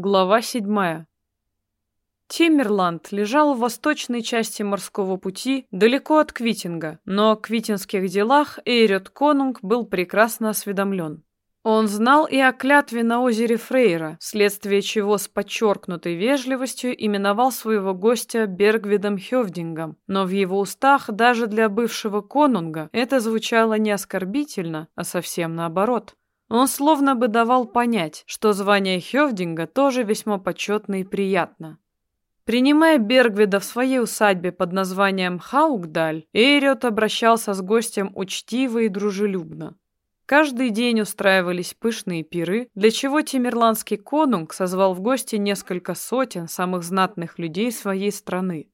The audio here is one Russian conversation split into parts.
Глава седьмая. Тиммерланд лежал в восточной части морского пути, далеко от Квитинга, но о квитинских делах Эйрет Конунг был прекрасно осведомлен. Он знал и о клятве на озере Фрейра, вследствие чего с подчеркнутой вежливостью именовал своего гостя Бергвидом Хёвдингом, но в его устах даже для бывшего конунга это звучало не оскорбительно, а совсем наоборот. Он словно бы давал понять, что звание Хёвдинга тоже весьма почетно и приятно. Принимая Бергвида в своей усадьбе под названием Хаугдаль, Эйриот обращался с гостем учтиво и дружелюбно. Каждый день устраивались пышные пиры, для чего Тимирландский конунг созвал в гости несколько сотен самых знатных людей своей страны.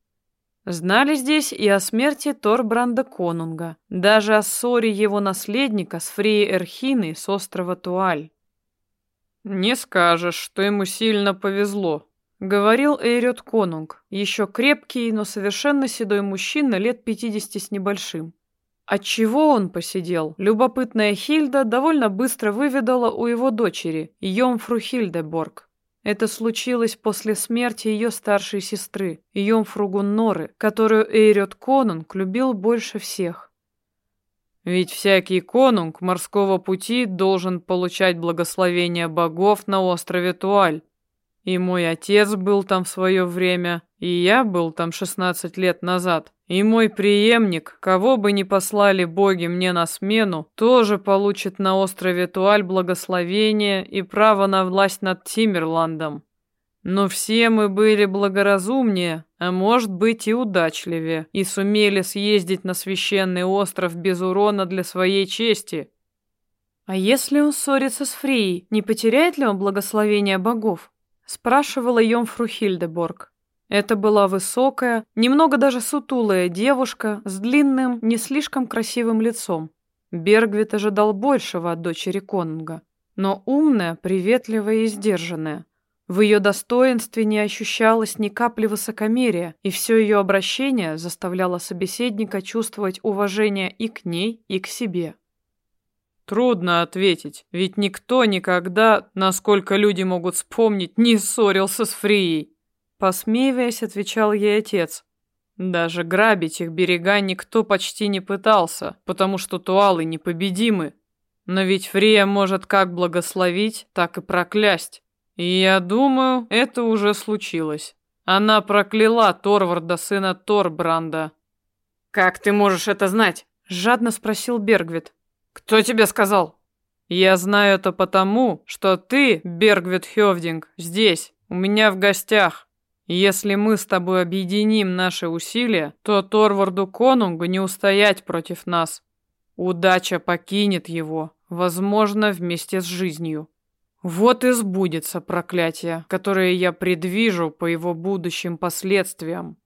Знали здесь и о смерти Торбранда Конунга, даже о ссоре его наследника с Фрией Эрхиной с острова Туаль. «Не скажешь, что ему сильно повезло», — говорил Эйрет Конунг, еще крепкий, но совершенно седой мужчина лет пятидесяти с небольшим. Отчего он посидел? Любопытная Хильда довольно быстро выведала у его дочери, Йомфру Хильдеборг. Это случилось после смерти ее старшей сестры, Йомфру Гунноры, которую Эйрет Конунг любил больше всех. Ведь всякий конунг морского пути должен получать благословение богов на острове Туаль. И мой отец был там в свое время, и я был там 16 лет назад. И мой преемник, кого бы ни послали боги мне на смену, тоже получит на острове Туаль благословение и право на власть над Тимерландом. Но все мы были благоразумнее, а может быть и удачливее, и сумели съездить на священный остров без урона для своей чести. А если он ссорится с Фрией, не потеряет ли он благословения богов? Спрашивала Йомфру Хильдеборг. Это была высокая, немного даже сутулая девушка с длинным, не слишком красивым лицом. Бергвит ожидал большего от дочери Конунга, но умная, приветливая и сдержанная. В ее достоинстве не ощущалось ни капли высокомерия, и все ее обращение заставляло собеседника чувствовать уважение и к ней, и к себе. Трудно ответить, ведь никто никогда, насколько люди могут вспомнить, не ссорился с Фрией. Посмеиваясь, отвечал ей отец. Даже грабить их берега никто почти не пытался, потому что туалы непобедимы. Но ведь Фрия может как благословить, так и проклясть. И я думаю, это уже случилось. Она прокляла Торварда, сына Торбранда. «Как ты можешь это знать?» — жадно спросил Бергвит. «Кто тебе сказал?» «Я знаю это потому, что ты, Бергвит Хёвдинг, здесь, у меня в гостях. Если мы с тобой объединим наши усилия, то Торварду Конунгу не устоять против нас. Удача покинет его, возможно, вместе с жизнью. Вот и сбудется проклятие, которое я предвижу по его будущим последствиям.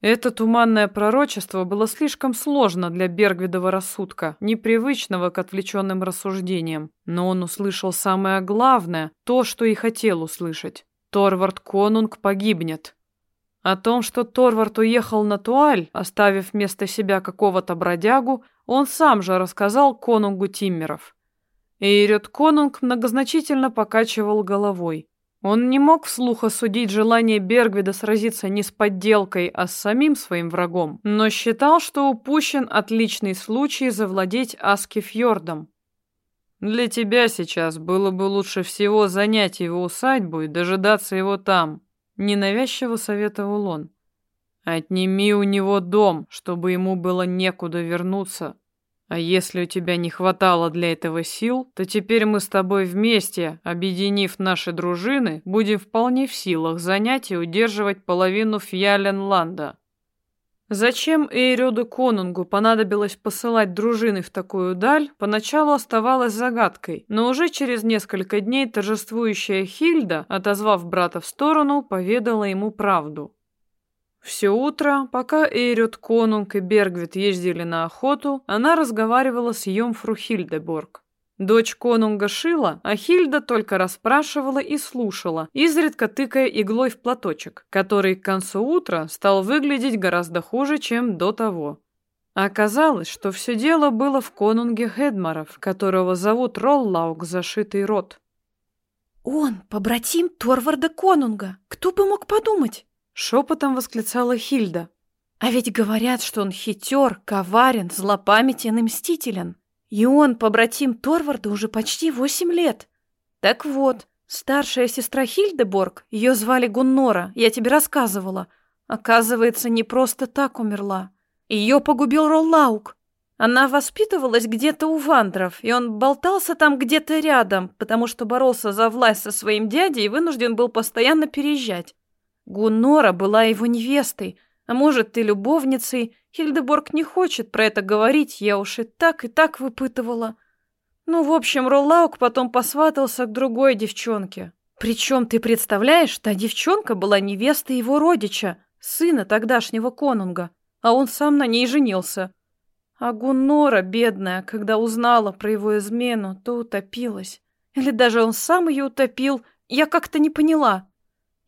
Это туманное пророчество было слишком сложно для Бергвидова рассудка, непривычного к отвлеченным рассуждениям, но он услышал самое главное, то, что и хотел услышать. Торвард Конунг погибнет. О том, что Торвард уехал на Туаль, оставив вместо себя какого-то бродягу, он сам же рассказал Конунгу Тиммеров. Эйрет Конунг многозначительно покачивал головой. Он не мог вслух осудить желание Бергвида сразиться не с подделкой, а с самим своим врагом, но считал, что упущен отличный случай завладеть Аскифьордом. «Для тебя сейчас было бы лучше всего занять его усадьбу и дожидаться его там», — ненавязчиво советовал он. «Отними у него дом, чтобы ему было некуда вернуться. А если у тебя не хватало для этого сил, то теперь мы с тобой вместе, объединив наши дружины, будем вполне в силах занять и удерживать половину Фьяленланда. Зачем Эйрёду Конунгу понадобилось посылать дружины в такую даль, поначалу оставалось загадкой, но уже через несколько дней торжествующая Хильда, отозвав брата в сторону, поведала ему правду. Все утро, пока Эйрют Конунг и Бергвит ездили на охоту, она разговаривала с Йомфру Хильдеборг. Дочь конунга шила, а Хильда только расспрашивала и слушала, изредка тыкая иглой в платочек, который к концу утра стал выглядеть гораздо хуже, чем до того. Оказалось, что все дело было в конунге Хедмаров, которого зовут Роллаук Зашитый Рот. «Он побратим Торварда Конунга! Кто бы мог подумать?» Шепотом восклицала Хильда. «А ведь говорят, что он хитер, коварен, злопамятен и мстителен. И он побратим Торварда уже почти восемь лет. Так вот, старшая сестра Хильдеборг, ее звали Гуннора, я тебе рассказывала, оказывается, не просто так умерла. Ее погубил Роллаук. Она воспитывалась где-то у вандров, и он болтался там где-то рядом, потому что боролся за власть со своим дядей и вынужден был постоянно переезжать. Гуннора была его невестой, а может и любовницей. Хильдеборг не хочет про это говорить, я уж и так, и так выпытывала. Ну, в общем, Роллаук потом посватался к другой девчонке. Причем, ты представляешь, та девчонка была невестой его родича, сына тогдашнего конунга, а он сам на ней женился. А Гуннора, бедная, когда узнала про его измену, то утопилась. Или даже он сам ее утопил, я как-то не поняла.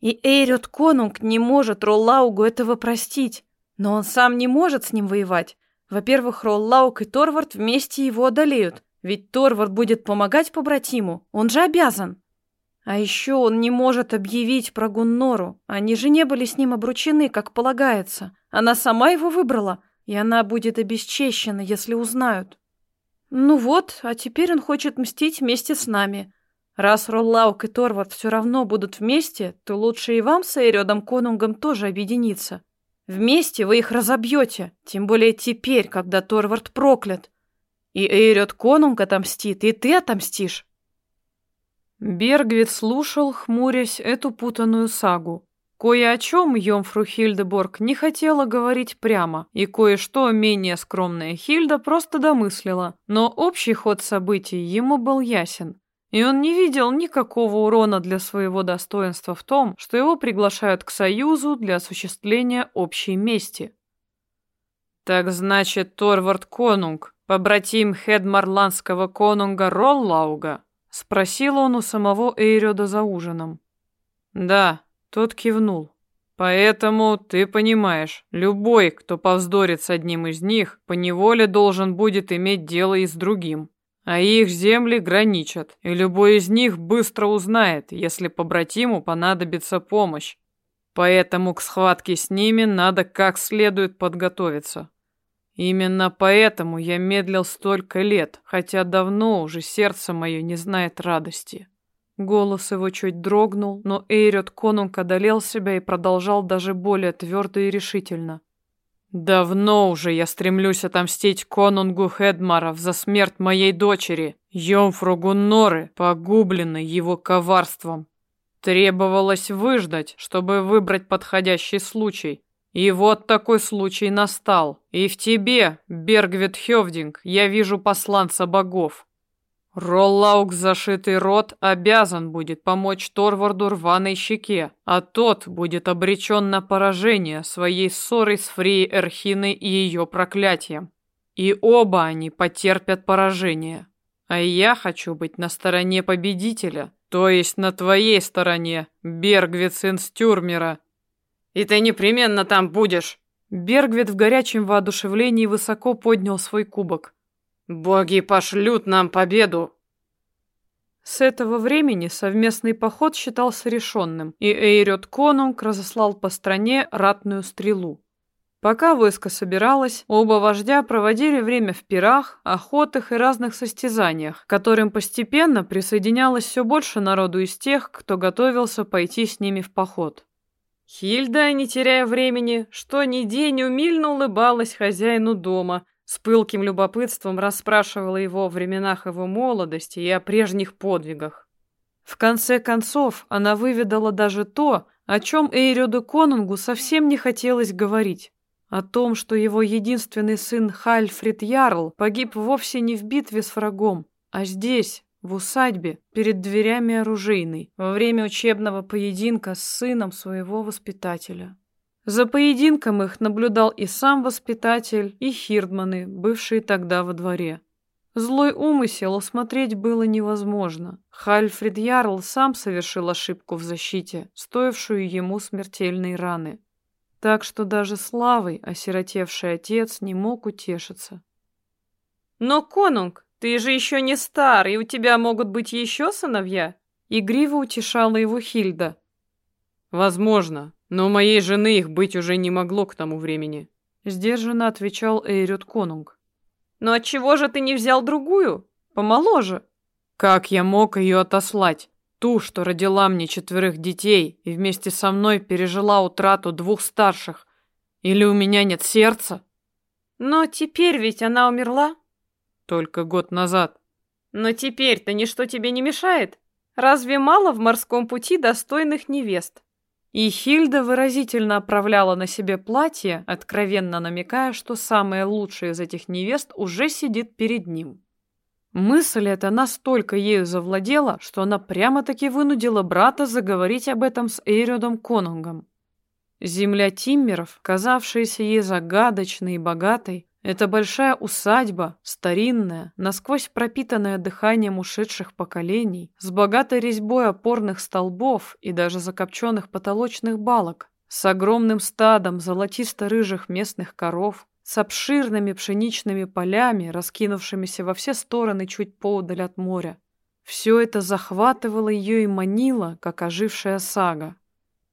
И Эйрот Конунг не может Роллаугу этого простить, но он сам не может с ним воевать. Во-первых, Роллауг и Торвард вместе его одолеют, ведь Торвард будет помогать побратиму, он же обязан. А еще он не может объявить про Гуннору, они же не были с ним обручены, как полагается. Она сама его выбрала, и она будет обесчещена, если узнают. Ну вот, а теперь он хочет мстить вместе с нами. Раз Роллаук и Торвард все равно будут вместе, то лучше и вам с Эйрёдом Конунгом тоже объединиться. Вместе вы их разобьете, тем более теперь, когда Торвард проклят. И Эйрёд Конунг отомстит, и ты отомстишь. Бергвит слушал, хмурясь, эту путанную сагу. Кое о чем Йомфру Хильдеборг не хотела говорить прямо, и кое-что менее скромная Хильда просто домыслила, но общий ход событий ему был ясен. И он не видел никакого урона для своего достоинства в том, что его приглашают к союзу для осуществления общей мести. Так значит, Торвард Конунг, побратим хедмарландского конунга Роллауга, спросил он у самого Эйрёда за ужином. Да, тот кивнул. Поэтому ты понимаешь, любой, кто повздорит с одним из них, поневоле должен будет иметь дело и с другим. А их земли граничат, и любой из них быстро узнает, если побратиму понадобится помощь. Поэтому к схватке с ними надо как следует подготовиться. Именно поэтому я медлил столько лет, хотя давно уже сердце мое не знает радости. Голос его чуть дрогнул, но Эйрот Конунг одолел себя и продолжал даже более твердо и решительно. Давно уже я стремлюсь отомстить конунгу Хедмаров за смерть моей дочери, Йомфру Гунноры, погубленной его коварством. Требовалось выждать, чтобы выбрать подходящий случай. И вот такой случай настал. И в тебе, Бергвит Хёвдинг, я вижу посланца богов. Роллаук зашитый рот обязан будет помочь Торварду рваной щеке, а тот будет обречен на поражение своей ссорой с Фрией Эрхиной и ее проклятием. И оба они потерпят поражение. А я хочу быть на стороне победителя, то есть на твоей стороне, Бергвит сын Стюрмера. И ты непременно там будешь. Бергвит в горячем воодушевлении высоко поднял свой кубок. Боги пошлют нам победу. С этого времени совместный поход считался решенным, и Эйрет Конунг разослал по стране ратную стрелу. Пока войско собиралось, оба вождя проводили время в пирах, охотах и разных состязаниях, к которым постепенно присоединялось все больше народу из тех, кто готовился пойти с ними в поход. Хильда, не теряя времени, что ни день умильно улыбалась хозяину дома, с пылким любопытством расспрашивала его о временах его молодости и о прежних подвигах. В конце концов, она выведала даже то, о чем Эйрёду Конунгу совсем не хотелось говорить. О том, что его единственный сын Хальфрид Ярл погиб вовсе не в битве с врагом, а здесь, в усадьбе, перед дверями оружейной, во время учебного поединка с сыном своего воспитателя. За поединком их наблюдал и сам воспитатель, и хирдманы, бывшие тогда во дворе. Злой умысел осмотреть было невозможно. Хальфрид Ярл сам совершил ошибку в защите, стоившую ему смертельной раны. Так что даже славой осиротевший отец не мог утешиться. «Но, конунг, ты же еще не стар, и у тебя могут быть еще сыновья. Игриво утешала его Хильда. «Возможно, но у моей жены их быть уже не могло к тому времени», сдержанно отвечал Эйрют Конунг. «Но отчего же ты не взял другую? Помоложе?» «Как я мог ее отослать? Ту, что родила мне четверых детей и вместе со мной пережила утрату двух старших. Или у меня нет сердца?» «Но теперь ведь она умерла?» «Только год назад». «Но теперь-то ничто тебе не мешает? Разве мало в морском пути достойных невест?» И Хильда выразительно оправляла на себе платье, откровенно намекая, что самая лучшая из этих невест уже сидит перед ним. Мысль эта настолько ею завладела, что она прямо-таки вынудила брата заговорить об этом с Эйродом Конунгом. Земля Тиммеров, казавшаяся ей загадочной и богатой, это большая усадьба, старинная, насквозь пропитанная дыханием ушедших поколений, с богатой резьбой опорных столбов и даже закопченных потолочных балок, с огромным стадом золотисто-рыжих местных коров, с обширными пшеничными полями, раскинувшимися во все стороны чуть поодаль от моря. Все это захватывало ее и манило, как ожившая сага.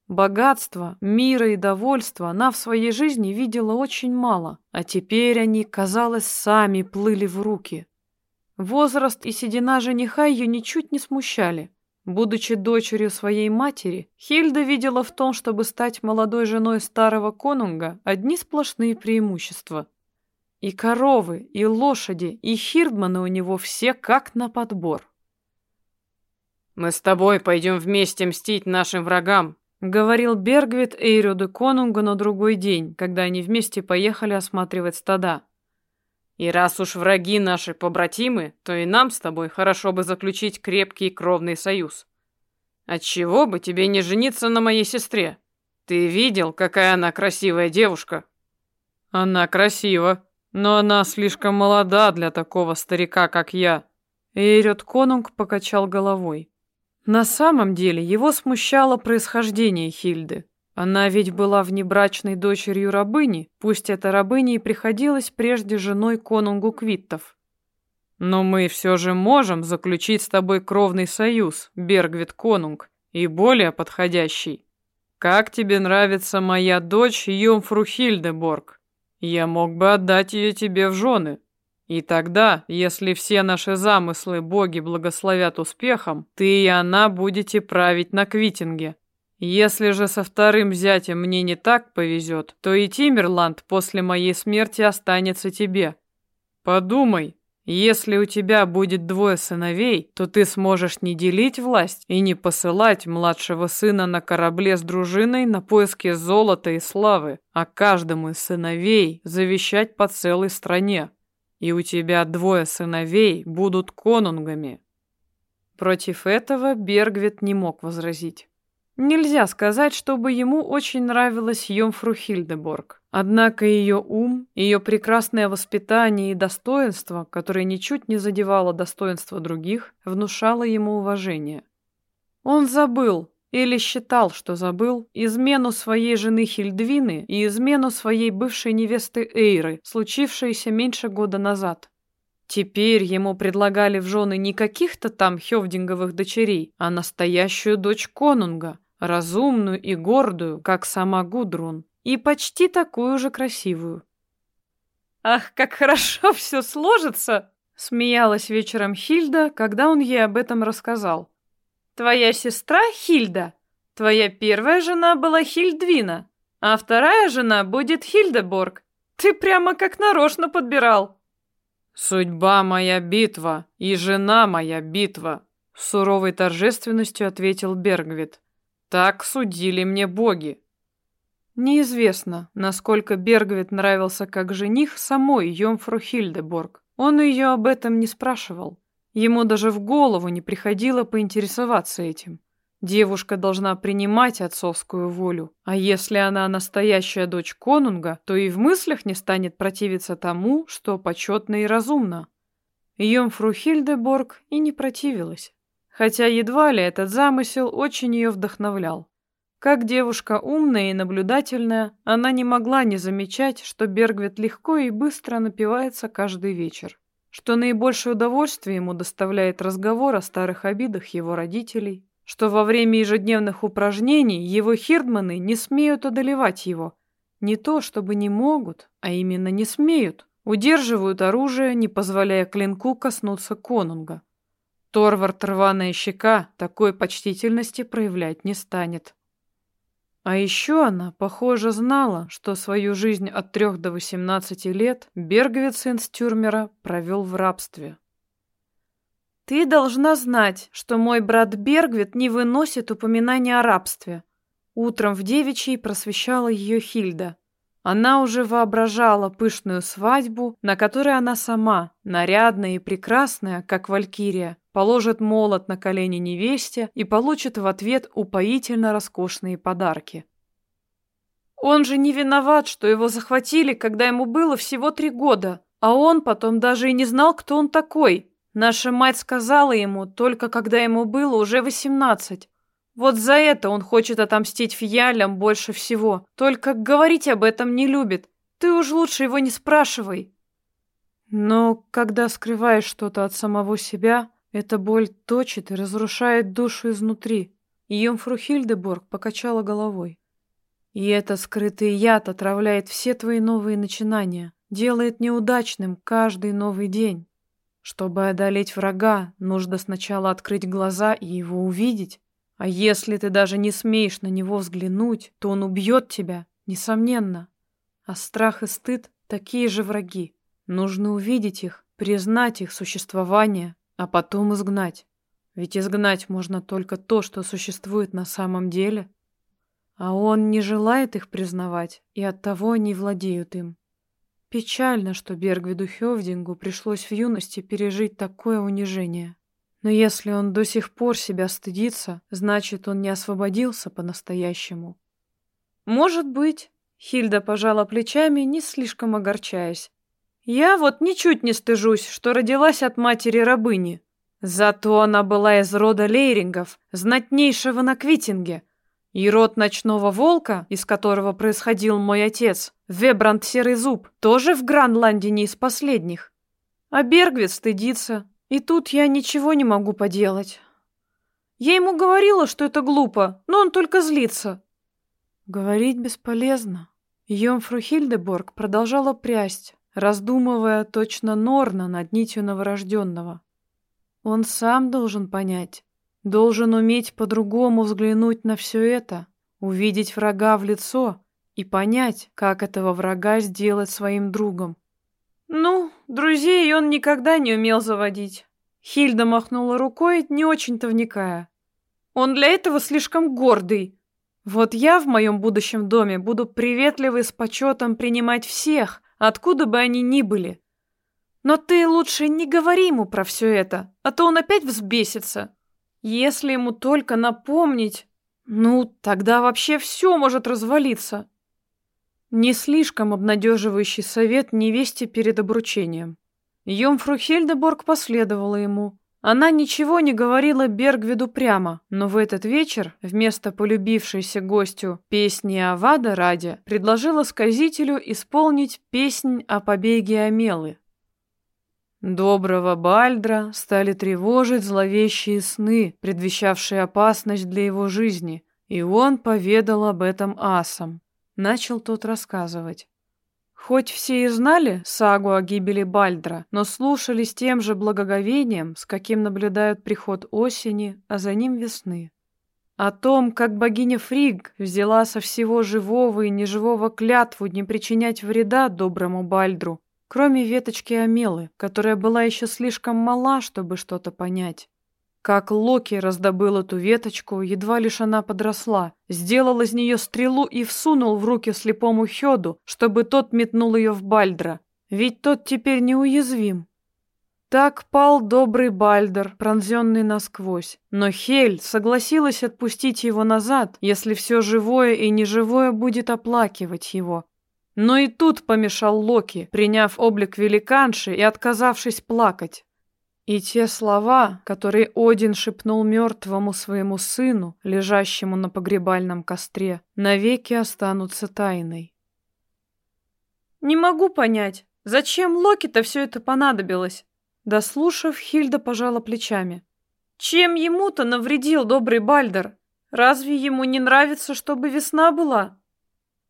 Богатства, мира и довольства она в своей жизни видела очень мало, а теперь они, казалось, сами плыли в руки. Возраст и седина жениха ее ничуть не смущали. Будучи дочерью своей матери, Хильда видела в том, чтобы стать молодой женой старого конунга, одни сплошные преимущества. И коровы, и лошади, и хирдманы у него все как на подбор. «Мы с тобой пойдем вместе мстить нашим врагам», Говорил Бергвит Эйрюду Конунгу на другой день, когда они вместе поехали осматривать стада. И раз уж враги наши побратимы, то и нам с тобой хорошо бы заключить крепкий кровный союз. Отчего бы тебе не жениться на моей сестре? Ты видел, какая она красивая девушка? Она красива, но она слишком молода для такого старика, как я. Эйрют Конунг покачал головой. На самом деле его смущало происхождение Хильды. Она ведь была внебрачной дочерью рабыни, пусть эта рабыня и приходилась прежде женой конунгу Квиттов. Но мы все же можем заключить с тобой кровный союз, Бергвит Конунг, и более подходящий. Как тебе нравится моя дочь Йомфру Хильдеборг? Я мог бы отдать ее тебе в жены. И тогда, если все наши замыслы боги благословят успехом, ты и она будете править на Квитинге. Если же со вторым зятем мне не так повезет, то и Тимерланд после моей смерти останется тебе. Подумай, если у тебя будет двое сыновей, то ты сможешь не делить власть и не посылать младшего сына на корабле с дружиной на поиски золота и славы, а каждому из сыновей завещать по целой стране и у тебя двое сыновей будут конунгами». Против этого Бергвит не мог возразить. Нельзя сказать, чтобы ему очень нравилась Йомфру Хильдеборг. Однако ее ум, ее прекрасное воспитание и достоинство, которое ничуть не задевало достоинство других, внушало ему уважение. Он забыл, или считал, что забыл измену своей жены Хильдвины и измену своей бывшей невесты Эйры, случившейся меньше года назад. Теперь ему предлагали в жены не каких-то там хёвдинговых дочерей, а настоящую дочь конунга, разумную и гордую, как сама Гудрун, и почти такую же красивую. «Ах, как хорошо все сложится!» — смеялась вечером Хильда, когда он ей об этом рассказал. Твоя сестра Хильда. Твоя первая жена была Хильдвина, а вторая жена будет Хильдеборг. Ты прямо как нарочно подбирал. Судьба моя битва, и жена моя битва, с суровой торжественностью ответил Бергвит. Так судили мне боги. Неизвестно, насколько Бергвит нравился как жених самой Йомфру Хильдеборг. Он ее об этом не спрашивал. Ему даже в голову не приходило поинтересоваться этим. Девушка должна принимать отцовскую волю, а если она настоящая дочь конунга, то и в мыслях не станет противиться тому, что почетно и разумно. Йомфру Хильдеборг и не противилась, хотя едва ли этот замысел очень ее вдохновлял. Как девушка умная и наблюдательная, она не могла не замечать, что Бергвит легко и быстро напивается каждый вечер что наибольшее удовольствие ему доставляет разговор о старых обидах его родителей, что во время ежедневных упражнений его хирдманы не смеют одолевать его. Не то, чтобы не могут, а именно не смеют. Удерживают оружие, не позволяя клинку коснуться конунга. Торвард рваная щека такой почтительности проявлять не станет. А еще она, похоже, знала, что свою жизнь от трех до восемнадцати лет Бергвиц Инстюрмера провел в рабстве. «Ты должна знать, что мой брат Бергвит не выносит упоминания о рабстве». Утром в девичьей просвещала ее Хильда. Она уже воображала пышную свадьбу, на которой она сама, нарядная и прекрасная, как валькирия, положит молот на колени невесте и получит в ответ упоительно роскошные подарки. Он же не виноват, что его захватили, когда ему было всего три года, а он потом даже и не знал, кто он такой. Наша мать сказала ему только когда ему было уже восемнадцать. Вот за это он хочет отомстить фиялям больше всего. Только говорить об этом не любит. Ты уж лучше его не спрашивай. Но когда скрываешь что-то от самого себя, эта боль точит и разрушает душу изнутри. Йомфру Хильдеборг покачала головой. И этот скрытый яд отравляет все твои новые начинания, делает неудачным каждый новый день. Чтобы одолеть врага, нужно сначала открыть глаза и его увидеть. А если ты даже не смеешь на него взглянуть, то он убьет тебя, несомненно. А страх и стыд — такие же враги. Нужно увидеть их, признать их существование, а потом изгнать. Ведь изгнать можно только то, что существует на самом деле. А он не желает их признавать, и оттого они владеют им. Печально, что Бергвиду Хёвдингу пришлось в юности пережить такое унижение. Но если он до сих пор себя стыдится, значит, он не освободился по-настоящему. Может быть, Хильда пожала плечами, не слишком огорчаясь. Я вот ничуть не стыжусь, что родилась от матери-рабыни. Зато она была из рода лейрингов, знатнейшего на Квитинге. И род ночного волка, из которого происходил мой отец, Вебранд Серый Зуб, тоже в Гранланде не из последних. А Бергвит стыдится, и тут я ничего не могу поделать. Я ему говорила, что это глупо, но он только злится. Говорить бесполезно. Йомфру Хильдеборг продолжала прясть, раздумывая точно Норна над нитью новорожденного. Он сам должен понять, должен уметь по-другому взглянуть на все это, увидеть врага в лицо и понять, как этого врага сделать своим другом. «Ну, друзей он никогда не умел заводить». Хильда махнула рукой, не очень-то вникая. «Он для этого слишком гордый. Вот я в моем будущем доме буду приветливый с почетом принимать всех, откуда бы они ни были. Но ты лучше не говори ему про все это, а то он опять взбесится. Если ему только напомнить, ну, тогда вообще все может развалиться. Не слишком обнадеживающий совет невесте перед обручением. Йомфру Хельдеборг последовала ему. Она ничего не говорила Бергвиду прямо, но в этот вечер вместо полюбившейся гостю песни Авада ради предложила сказителю исполнить песнь о побеге Амелы. Доброго Бальдра стали тревожить зловещие сны, предвещавшие опасность для его жизни, и он поведал об этом асам. Начал тот рассказывать. Хоть все и знали сагу о гибели Бальдра, но слушали с тем же благоговением, с каким наблюдают приход осени, а за ним весны. О том, как богиня Фриг взяла со всего живого и неживого клятву не причинять вреда доброму Бальдру, кроме веточки Амелы, которая была еще слишком мала, чтобы что-то понять. Как Локи раздобыл эту веточку, едва лишь она подросла, сделал из нее стрелу и всунул в руки слепому Хёду, чтобы тот метнул ее в Бальдра. Ведь тот теперь неуязвим. Так пал добрый Бальдер, пронзенный насквозь. Но Хель согласилась отпустить его назад, если все живое и неживое будет оплакивать его. Но и тут помешал Локи, приняв облик великанши и отказавшись плакать. И те слова, которые Один шепнул мертвому своему сыну, лежащему на погребальном костре, навеки останутся тайной. «Не могу понять, зачем Локи-то все это понадобилось?» Дослушав, Хильда пожала плечами. Чем ему-то навредил добрый Бальдер? Разве ему не нравится, чтобы весна была?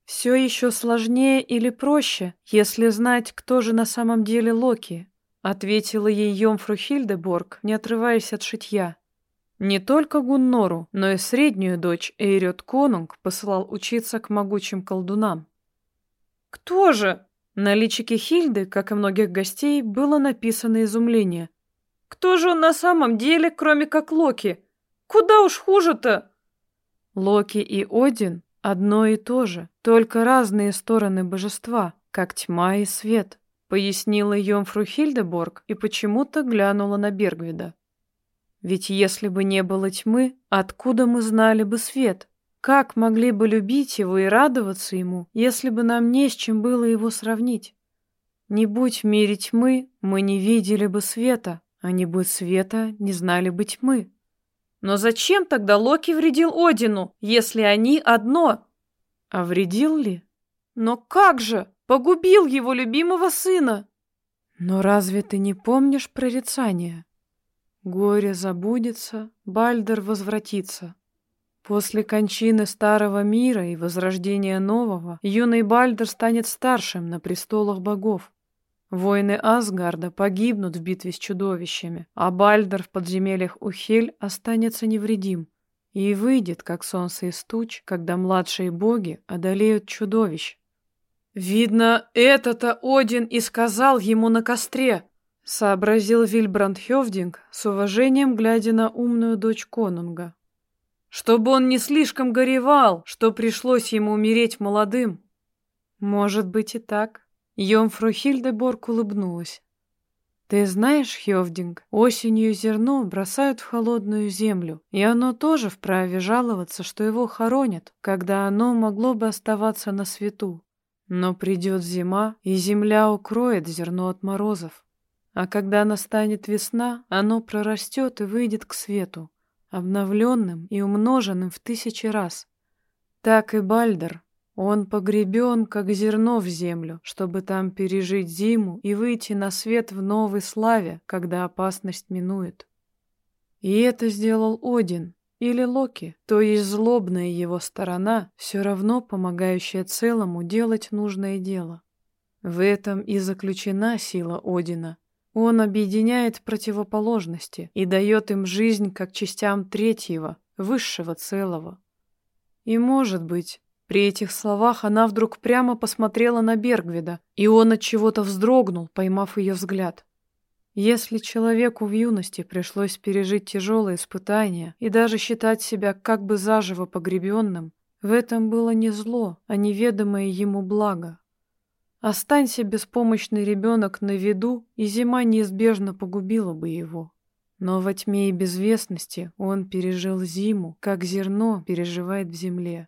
Все еще сложнее или проще, если знать, кто же на самом деле Локи, ответила ей Йомфру Хильдеборг, не отрываясь от шитья. Не только Гуннору, но и среднюю дочь Эйрет Конунг посылал учиться к могучим колдунам. «Кто же?» На личике Хильды, как и многих гостей, было написано изумление. «Кто же он на самом деле, кроме как Локи? Куда уж хуже-то?» Локи и Один — одно и то же, только разные стороны божества, как тьма и свет, пояснила Йомфру Хильдеборг и почему-то глянула на Бергвида. Ведь если бы не было тьмы, откуда мы знали бы свет? Как могли бы любить его и радоваться ему, если бы нам не с чем было его сравнить? Не будь в мире тьмы, мы не видели бы света, а не будь света, не знали бы тьмы. Но зачем тогда Локи вредил Одину, если они одно? А вредил ли? Но как же? Погубил его любимого сына. Но разве ты не помнишь прорицание? Горе забудется, Бальдер возвратится. После кончины старого мира и возрождения нового, юный Бальдер станет старшим на престолах богов. Воины Асгарда погибнут в битве с чудовищами, а Бальдер в подземельях Ухель останется невредим и выйдет, как солнце из туч, когда младшие боги одолеют чудовищ. «Видно, это-то Один и сказал ему на костре», — сообразил Вильбранд Хёвдинг с уважением, глядя на умную дочь Конунга. «Чтобы он не слишком горевал, что пришлось ему умереть молодым». «Может быть и так», Йомфру Хильдеборг улыбнулась. «Ты знаешь, Хёвдинг, осенью зерно бросают в холодную землю, и оно тоже вправе жаловаться, что его хоронят, когда оно могло бы оставаться на свету. Но придет зима, и земля укроет зерно от морозов. А когда настанет весна, оно прорастет и выйдет к свету, обновленным и умноженным в тысячи раз. Так и Бальдер, он погребен, как зерно в землю, чтобы там пережить зиму и выйти на свет в новой славе, когда опасность минует. И это сделал Один, или Локи, то есть злобная его сторона, все равно помогающая целому делать нужное дело. В этом и заключена сила Одина. Он объединяет противоположности и дает им жизнь как частям третьего, высшего целого. И, может быть, при этих словах она вдруг прямо посмотрела на Бергвида, и он от чего-то вздрогнул, поймав ее взгляд. Если человеку в юности пришлось пережить тяжелые испытания и даже считать себя как бы заживо погребенным, в этом было не зло, а неведомое ему благо. Останься беспомощный ребенок на виду, и зима неизбежно погубила бы его. Но во тьме и безвестности он пережил зиму, как зерно переживает в земле.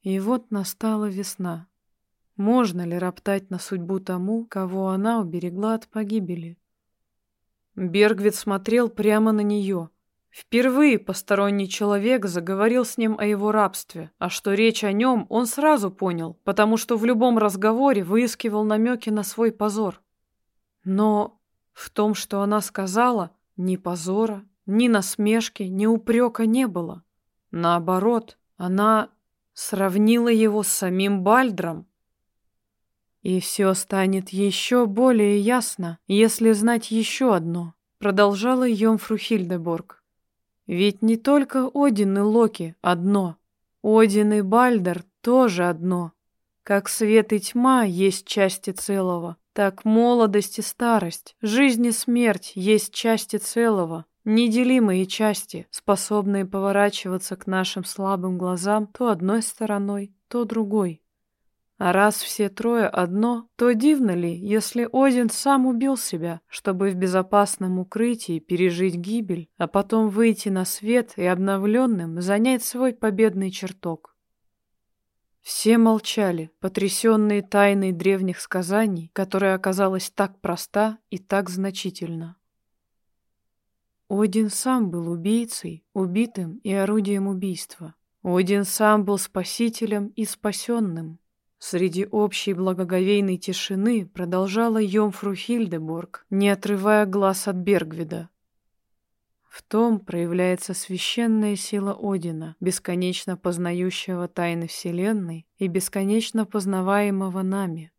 И вот настала весна. Можно ли роптать на судьбу тому, кого она уберегла от погибели? Бергвит смотрел прямо на нее. Впервые посторонний человек заговорил с ним о его рабстве, а что речь о нем, он сразу понял, потому что в любом разговоре выискивал намеки на свой позор. Но в том, что она сказала, ни позора, ни насмешки, ни упрека не было. Наоборот, она сравнила его с самим Бальдром. И все станет еще более ясно, если знать еще одно, продолжала Йомфру Хильдеборг. Ведь не только Один и Локи одно, Один и Бальдер тоже одно. Как свет и тьма есть части целого, так молодость и старость, жизнь и смерть есть части целого. Неделимые части, способные поворачиваться к нашим слабым глазам то одной стороной, то другой. А раз все трое одно, то дивно ли, если Один сам убил себя, чтобы в безопасном укрытии пережить гибель, а потом выйти на свет и обновленным занять свой победный чертог? Все молчали, потрясенные тайной древних сказаний, которая оказалась так проста и так значительна. Один сам был убийцей, убитым и орудием убийства. Один сам был спасителем и спасенным. Среди общей благоговейной тишины продолжала Йомфру Хильдеборг, не отрывая глаз от Бергвида. В том проявляется священная сила Одина, бесконечно познающего тайны Вселенной и бесконечно познаваемого нами.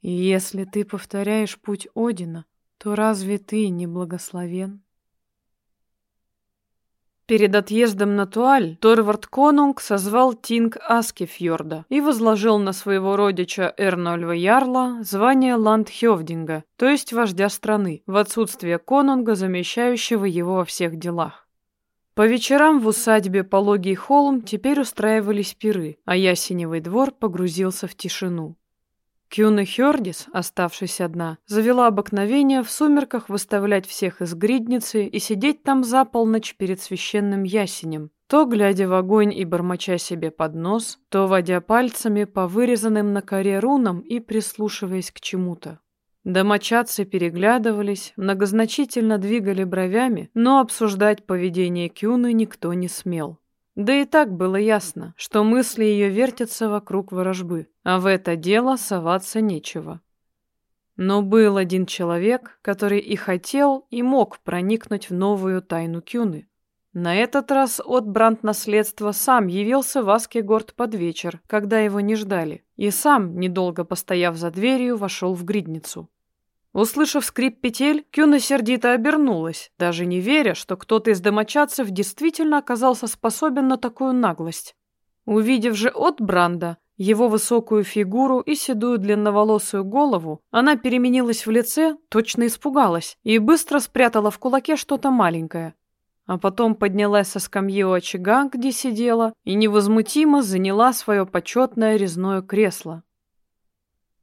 И если ты повторяешь путь Одина, то разве ты не благословен? Перед отъездом на Туаль Торвард Конунг созвал Тинг Аскефьорда и возложил на своего родича Эрнольва Ярла звание ландхевдинга, то есть вождя страны, в отсутствие Конунга, замещающего его во всех делах. По вечерам в усадьбе Пологий холм теперь устраивались пиры, а ясеневый двор погрузился в тишину. Кюна Хёрдис, оставшись одна, завела обыкновение в сумерках выставлять всех из гридницы и сидеть там за полночь перед священным ясенем, то глядя в огонь и бормоча себе под нос, то водя пальцами по вырезанным на коре рунам и прислушиваясь к чему-то. Домочадцы переглядывались, многозначительно двигали бровями, но обсуждать поведение Кюны никто не смел. Да и так было ясно, что мысли ее вертятся вокруг ворожбы, а в это дело соваться нечего. Но был один человек, который и хотел, и мог проникнуть в новую тайну Кюны. На этот раз от бранд наследства сам явился в Аскегорд под вечер, когда его не ждали, и сам, недолго постояв за дверью, вошел в гридницу. Услышав скрип петель, Кюна сердито обернулась, даже не веря, что кто-то из домочадцев действительно оказался способен на такую наглость. Увидев же от Бранда, его высокую фигуру и седую длинноволосую голову, она переменилась в лице, точно испугалась и быстро спрятала в кулаке что-то маленькое. А потом поднялась со скамьи у очага, где сидела, и невозмутимо заняла свое почетное резное кресло.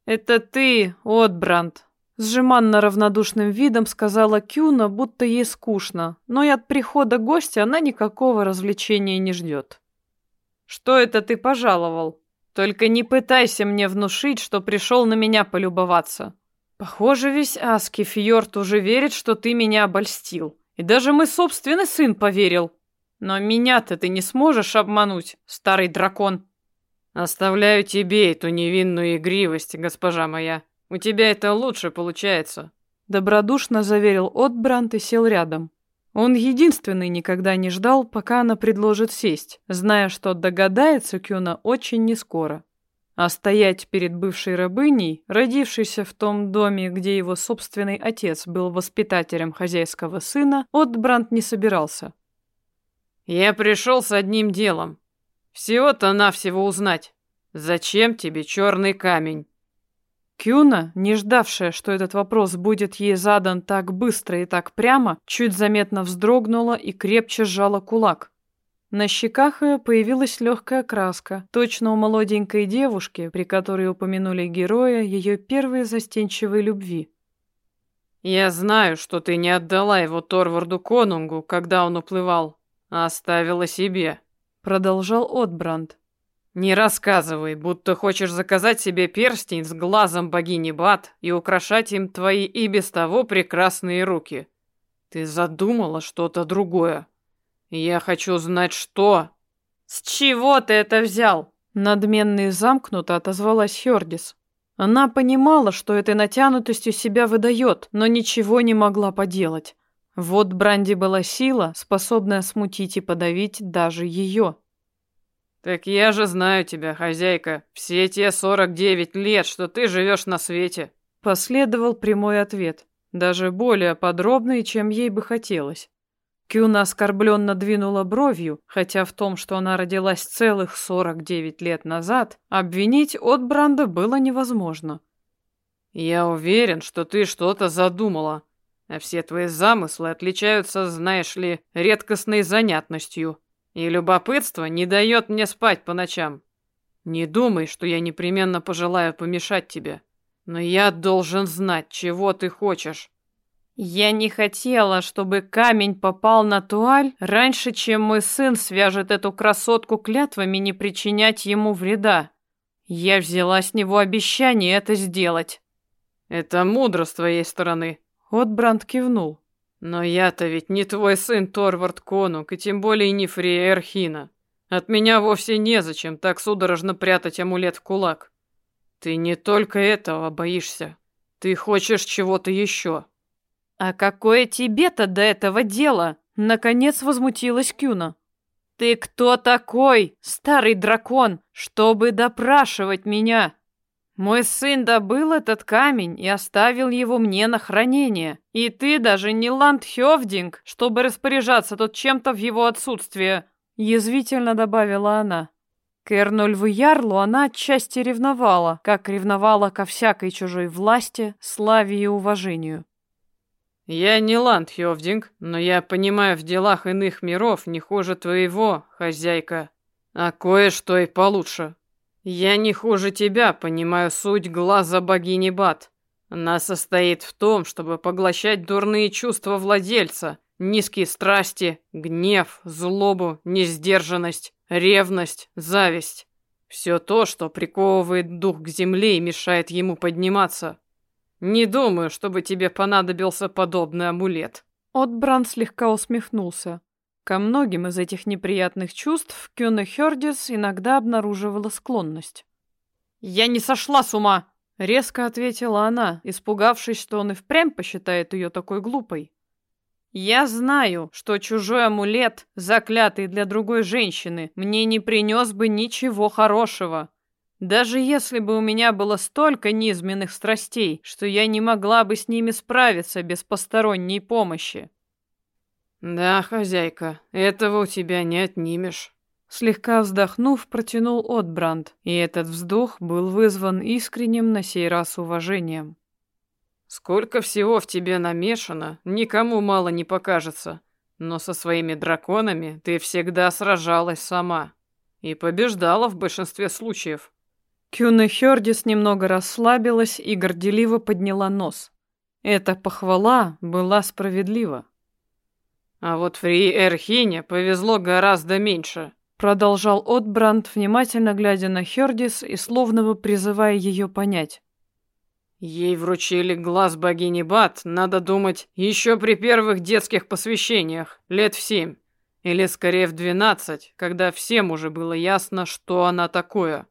«Это ты, Отбранд!» С жеманно-равнодушным видом сказала Кюна, будто ей скучно, но и от прихода гостя она никакого развлечения не ждет. «Что это ты пожаловал? Только не пытайся мне внушить, что пришел на меня полюбоваться. Похоже, весь Аски Фьорд уже верит, что ты меня обольстил. И даже мой собственный сын поверил. Но меня-то ты не сможешь обмануть, старый дракон». «Оставляю тебе эту невинную игривость, госпожа моя», у тебя это лучше получается. Добродушно заверил Отбрант и сел рядом. Он единственный никогда не ждал, пока она предложит сесть, зная, что догадается Кюна очень нескоро. А стоять перед бывшей рабыней, родившейся в том доме, где его собственный отец был воспитателем хозяйского сына, Отбрант не собирался. «Я пришел с одним делом. Всего-то навсего узнать. Зачем тебе черный камень?» Кюна, не ждавшая, что этот вопрос будет ей задан так быстро и так прямо, чуть заметно вздрогнула и крепче сжала кулак. На щеках ее появилась легкая краска, точно у молоденькой девушки, при которой упомянули героя ее первой застенчивой любви. «Я знаю, что ты не отдала его Торварду Конунгу, когда он уплывал, а оставила себе», — продолжал Отбранд. «Не рассказывай, будто хочешь заказать себе перстень с глазом богини Бат и украшать им твои и без того прекрасные руки. Ты задумала что-то другое. Я хочу знать, что...» «С чего ты это взял?» Надменно и замкнуто отозвалась Хёрдис. Она понимала, что этой натянутостью себя выдает, но ничего не могла поделать. Вот Бранди была сила, способная смутить и подавить даже ее. «Так я же знаю тебя, хозяйка, все те сорок девять лет, что ты живешь на свете!» Последовал прямой ответ, даже более подробный, чем ей бы хотелось. Кюна оскорбленно двинула бровью, хотя в том, что она родилась целых сорок девять лет назад, обвинить от Бранда было невозможно. «Я уверен, что ты что-то задумала, а все твои замыслы отличаются, знаешь ли, редкостной занятностью», и любопытство не дает мне спать по ночам. Не думай, что я непременно пожелаю помешать тебе. Но я должен знать, чего ты хочешь. Я не хотела, чтобы камень попал на туаль раньше, чем мой сын свяжет эту красотку клятвами не причинять ему вреда. Я взяла с него обещание это сделать. Это мудро с твоей стороны. Отбранд кивнул. Но я-то ведь не твой сын Торвард Конунг, и тем более не Фрия Эрхина. От меня вовсе незачем так судорожно прятать амулет в кулак. Ты не только этого боишься. Ты хочешь чего-то еще. А какое тебе-то до этого дело? Наконец возмутилась Кюна. «Ты кто такой, старый дракон, чтобы допрашивать меня? Мой сын добыл этот камень и оставил его мне на хранение. И ты даже не ландхёвдинг, чтобы распоряжаться тут чем-то в его отсутствие», — язвительно добавила она. К Эрнольву Ярлу она отчасти ревновала, как ревновала ко всякой чужой власти, славе и уважению. «Я не Ландхёвдинг, но я понимаю в делах иных миров не хуже твоего, хозяйка, а кое-что и получше. Я не хуже тебя понимаю суть глаза богини Бат. Она состоит в том, чтобы поглощать дурные чувства владельца, низкие страсти, гнев, злобу, несдержанность, ревность, зависть. Все то, что приковывает дух к земле и мешает ему подниматься. Не думаю, чтобы тебе понадобился подобный амулет. Отбран слегка усмехнулся. Ко многим из этих неприятных чувств Кёна Хёрдис иногда обнаруживала склонность. «Я не сошла с ума!» — резко ответила она, испугавшись, что он и впрямь посчитает ее такой глупой. Я знаю, что чужой амулет, заклятый для другой женщины, мне не принес бы ничего хорошего. Даже если бы у меня было столько низменных страстей, что я не могла бы с ними справиться без посторонней помощи. Да, хозяйка, этого у тебя не отнимешь. Слегка вздохнув, протянул Отбранд, и этот вздох был вызван искренним на сей раз уважением. Сколько всего в тебе намешано, никому мало не покажется. Но со своими драконами ты всегда сражалась сама. И побеждала в большинстве случаев. Кюна Хёрдис немного расслабилась и горделиво подняла нос. Эта похвала была справедлива. А вот Фри Эрхине повезло гораздо меньше. Продолжал Отбранд, внимательно глядя на Хёрдис и словно бы призывая ее понять. Ей вручили глаз богини Бат, надо думать, еще при первых детских посвящениях, лет в семь. Или скорее в двенадцать, когда всем уже было ясно, что она такое.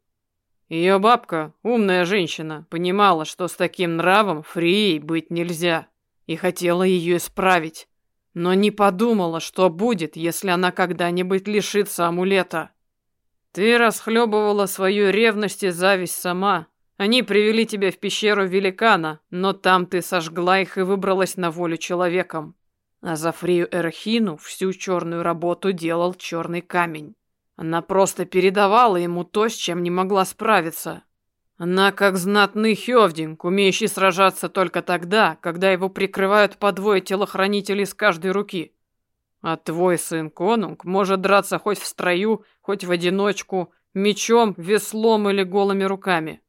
Ее бабка, умная женщина, понимала, что с таким нравом фрией быть нельзя, и хотела ее исправить. Но не подумала, что будет, если она когда-нибудь лишится амулета. Ты расхлебывала свою ревность и зависть сама, они привели тебя в пещеру великана, но там ты сожгла их и выбралась на волю человеком. А за Фрию Эрхину всю черную работу делал черный камень. Она просто передавала ему то, с чем не могла справиться. Она как знатный Хёвдинг, умеющий сражаться только тогда, когда его прикрывают по двое телохранителей с каждой руки. А твой сын Конунг может драться хоть в строю, хоть в одиночку, мечом, веслом или голыми руками.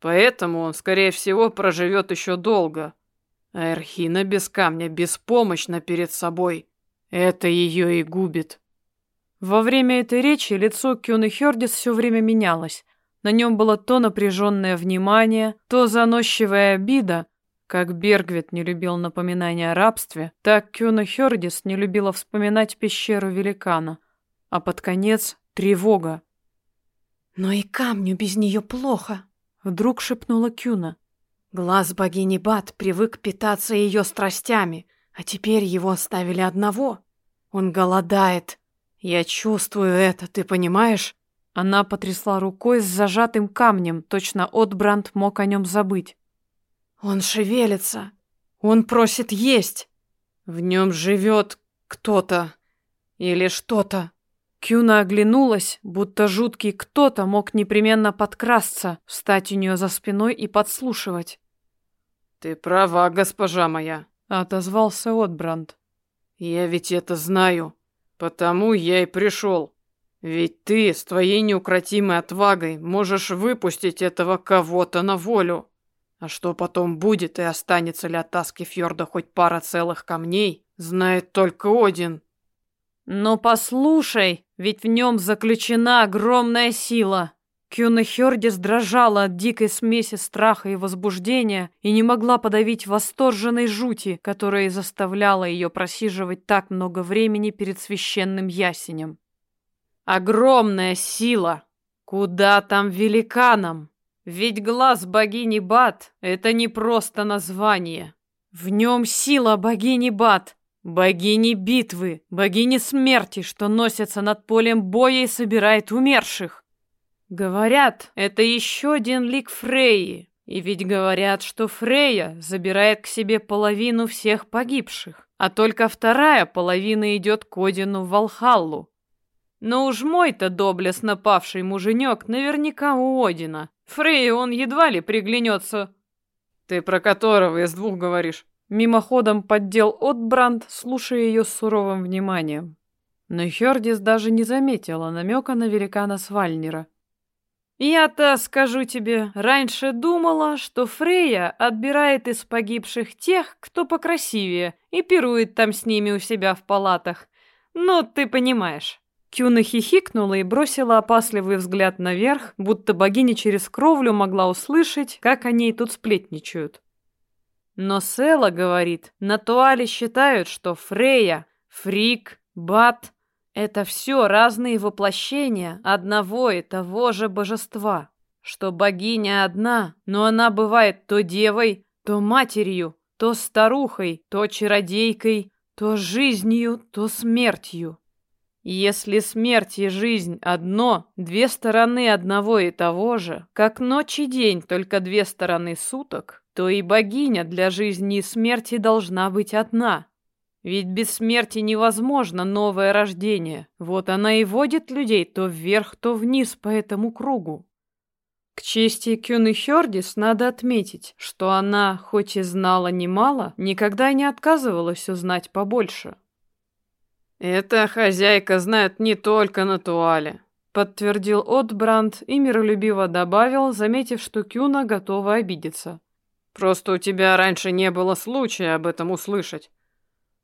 Поэтому он, скорее всего, проживет еще долго. А Эрхина без камня беспомощна перед собой. Это ее и губит. Во время этой речи лицо Кюны Хёрдис все время менялось. На нем было то напряженное внимание, то заносчивая обида. Как Бергвит не любил напоминания о рабстве, так Кюна Хёрдис не любила вспоминать пещеру великана. А под конец — тревога. «Но и камню без нее плохо», Вдруг шепнула Кюна. Глаз богини Бат привык питаться ее страстями, а теперь его оставили одного. Он голодает. Я чувствую это, ты понимаешь? Она потрясла рукой с зажатым камнем, точно Отбранд мог о нем забыть. Он шевелится. Он просит есть. В нем живет кто-то или что-то. Кюна оглянулась, будто жуткий кто-то мог непременно подкрасться, встать у нее за спиной и подслушивать. «Ты права, госпожа моя», — отозвался Отбранд. «Я ведь это знаю, потому я и пришел. Ведь ты с твоей неукротимой отвагой можешь выпустить этого кого-то на волю. А что потом будет и останется ли от Таски Фьорда хоть пара целых камней, знает только Один». «Но послушай, ведь в нем заключена огромная сила!» Кюна Хёрдис дрожала от дикой смеси страха и возбуждения и не могла подавить восторженной жути, которая заставляла ее просиживать так много времени перед священным ясенем. «Огромная сила! Куда там великанам? Ведь глаз богини Бат — это не просто название. В нем сила богини Бат, Богини битвы, богини смерти, что носятся над полем боя и собирает умерших. Говорят, это еще один лик Фрейи. И ведь говорят, что Фрейя забирает к себе половину всех погибших, а только вторая половина идет к Одину в Валхаллу. Но уж мой-то доблестно павший муженек наверняка у Одина. Фрейя он едва ли приглянется. Ты про которого из двух говоришь? Мимоходом поддел Отбранд, слушая ее с суровым вниманием. Но Хердис даже не заметила намека на великана Свальнера. «Я-то, скажу тебе, раньше думала, что Фрейя отбирает из погибших тех, кто покрасивее, и пирует там с ними у себя в палатах. Ну, ты понимаешь». Кюна хихикнула и бросила опасливый взгляд наверх, будто богиня через кровлю могла услышать, как они тут сплетничают. Но Села говорит, на Туале считают, что Фрея, Фрик, Бат — это все разные воплощения одного и того же божества. Что богиня одна, но она бывает то девой, то матерью, то старухой, то чародейкой, то жизнью, то смертью. Если смерть и жизнь одно, две стороны одного и того же, как ночь и день, только две стороны суток, то и богиня для жизни и смерти должна быть одна. Ведь без смерти невозможно новое рождение. Вот она и водит людей то вверх, то вниз по этому кругу. К чести Кюны Хёрдис надо отметить, что она, хоть и знала немало, никогда не отказывалась узнать побольше. «Эта хозяйка знает не только на туале», — подтвердил Отбранд и миролюбиво добавил, заметив, что Кюна готова обидеться. Просто у тебя раньше не было случая об этом услышать.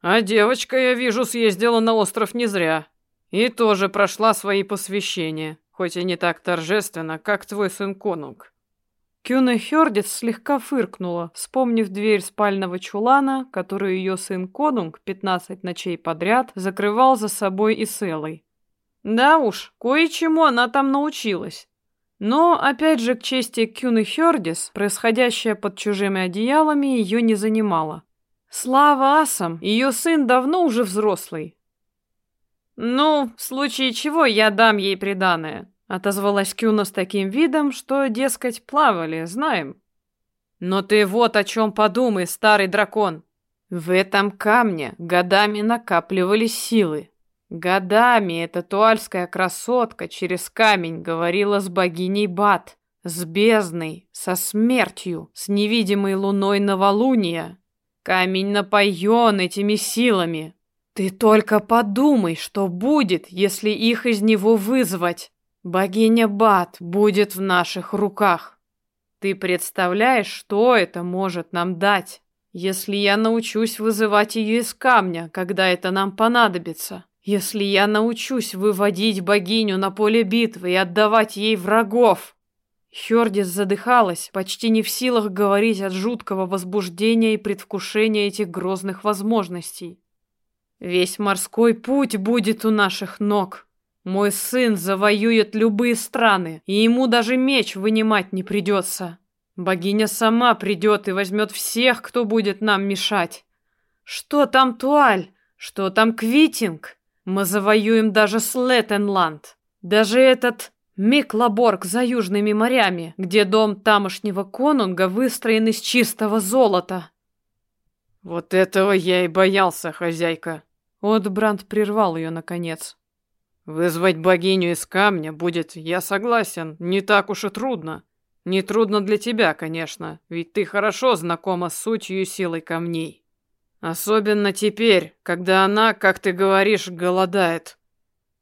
А девочка, я вижу, съездила на остров не зря. И тоже прошла свои посвящения, хоть и не так торжественно, как твой сын Конунг. Кюна Хёрдец слегка фыркнула, вспомнив дверь спального чулана, которую ее сын Конунг 15 ночей подряд закрывал за собой и Селой. Да уж, кое-чему она там научилась. Но, опять же, к чести Кюны Хёрдис, происходящее под чужими одеялами ее не занимало. Слава асам, ее сын давно уже взрослый. «Ну, в случае чего я дам ей приданое», — отозвалась Кюна с таким видом, что, дескать, плавали, знаем. «Но ты вот о чем подумай, старый дракон. В этом камне годами накапливались силы. Годами эта туальская красотка через камень говорила с богиней Бат, с бездной, со смертью, с невидимой луной новолуния. Камень напоен этими силами. Ты только подумай, что будет, если их из него вызвать. Богиня Бат будет в наших руках. Ты представляешь, что это может нам дать, если я научусь вызывать ее из камня, когда это нам понадобится? Если я научусь выводить богиню на поле битвы и отдавать ей врагов. Хёрдис задыхалась, почти не в силах говорить от жуткого возбуждения и предвкушения этих грозных возможностей. Весь морской путь будет у наших ног. Мой сын завоюет любые страны, и ему даже меч вынимать не придется. Богиня сама придет и возьмет всех, кто будет нам мешать. Что там Туаль? Что там Квитинг? Мы завоюем даже Слеттенланд. Даже этот Миклаборг за южными морями, где дом тамошнего конунга выстроен из чистого золота. Вот этого я и боялся, хозяйка. Отбранд прервал ее наконец. Вызвать богиню из камня будет, я согласен, не так уж и трудно. Не трудно для тебя, конечно, ведь ты хорошо знакома с сутью и силой камней. Особенно теперь, когда она, как ты говоришь, голодает.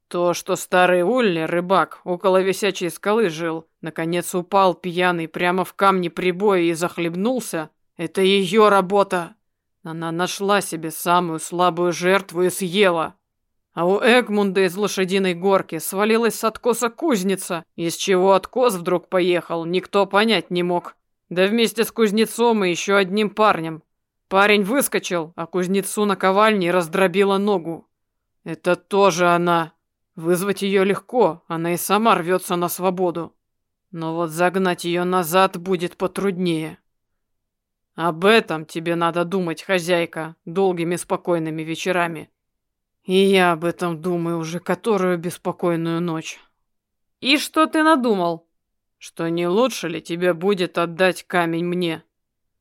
То, что старый Ульли, рыбак, около висячей скалы жил, наконец упал пьяный прямо в камни прибоя и захлебнулся, это ее работа. Она нашла себе самую слабую жертву и съела. А у Эгмунда из лошадиной горки свалилась с откоса кузница, из чего откос вдруг поехал, никто понять не мог. Да вместе с кузнецом и еще одним парнем. Парень выскочил, а кузнецу на ковальне раздробила ногу. Это тоже она. Вызвать ее легко, она и сама рвется на свободу. Но вот загнать ее назад будет потруднее. Об этом тебе надо думать, хозяйка, долгими спокойными вечерами. И я об этом думаю уже которую беспокойную ночь. И что ты надумал? Что не лучше ли тебе будет отдать камень мне?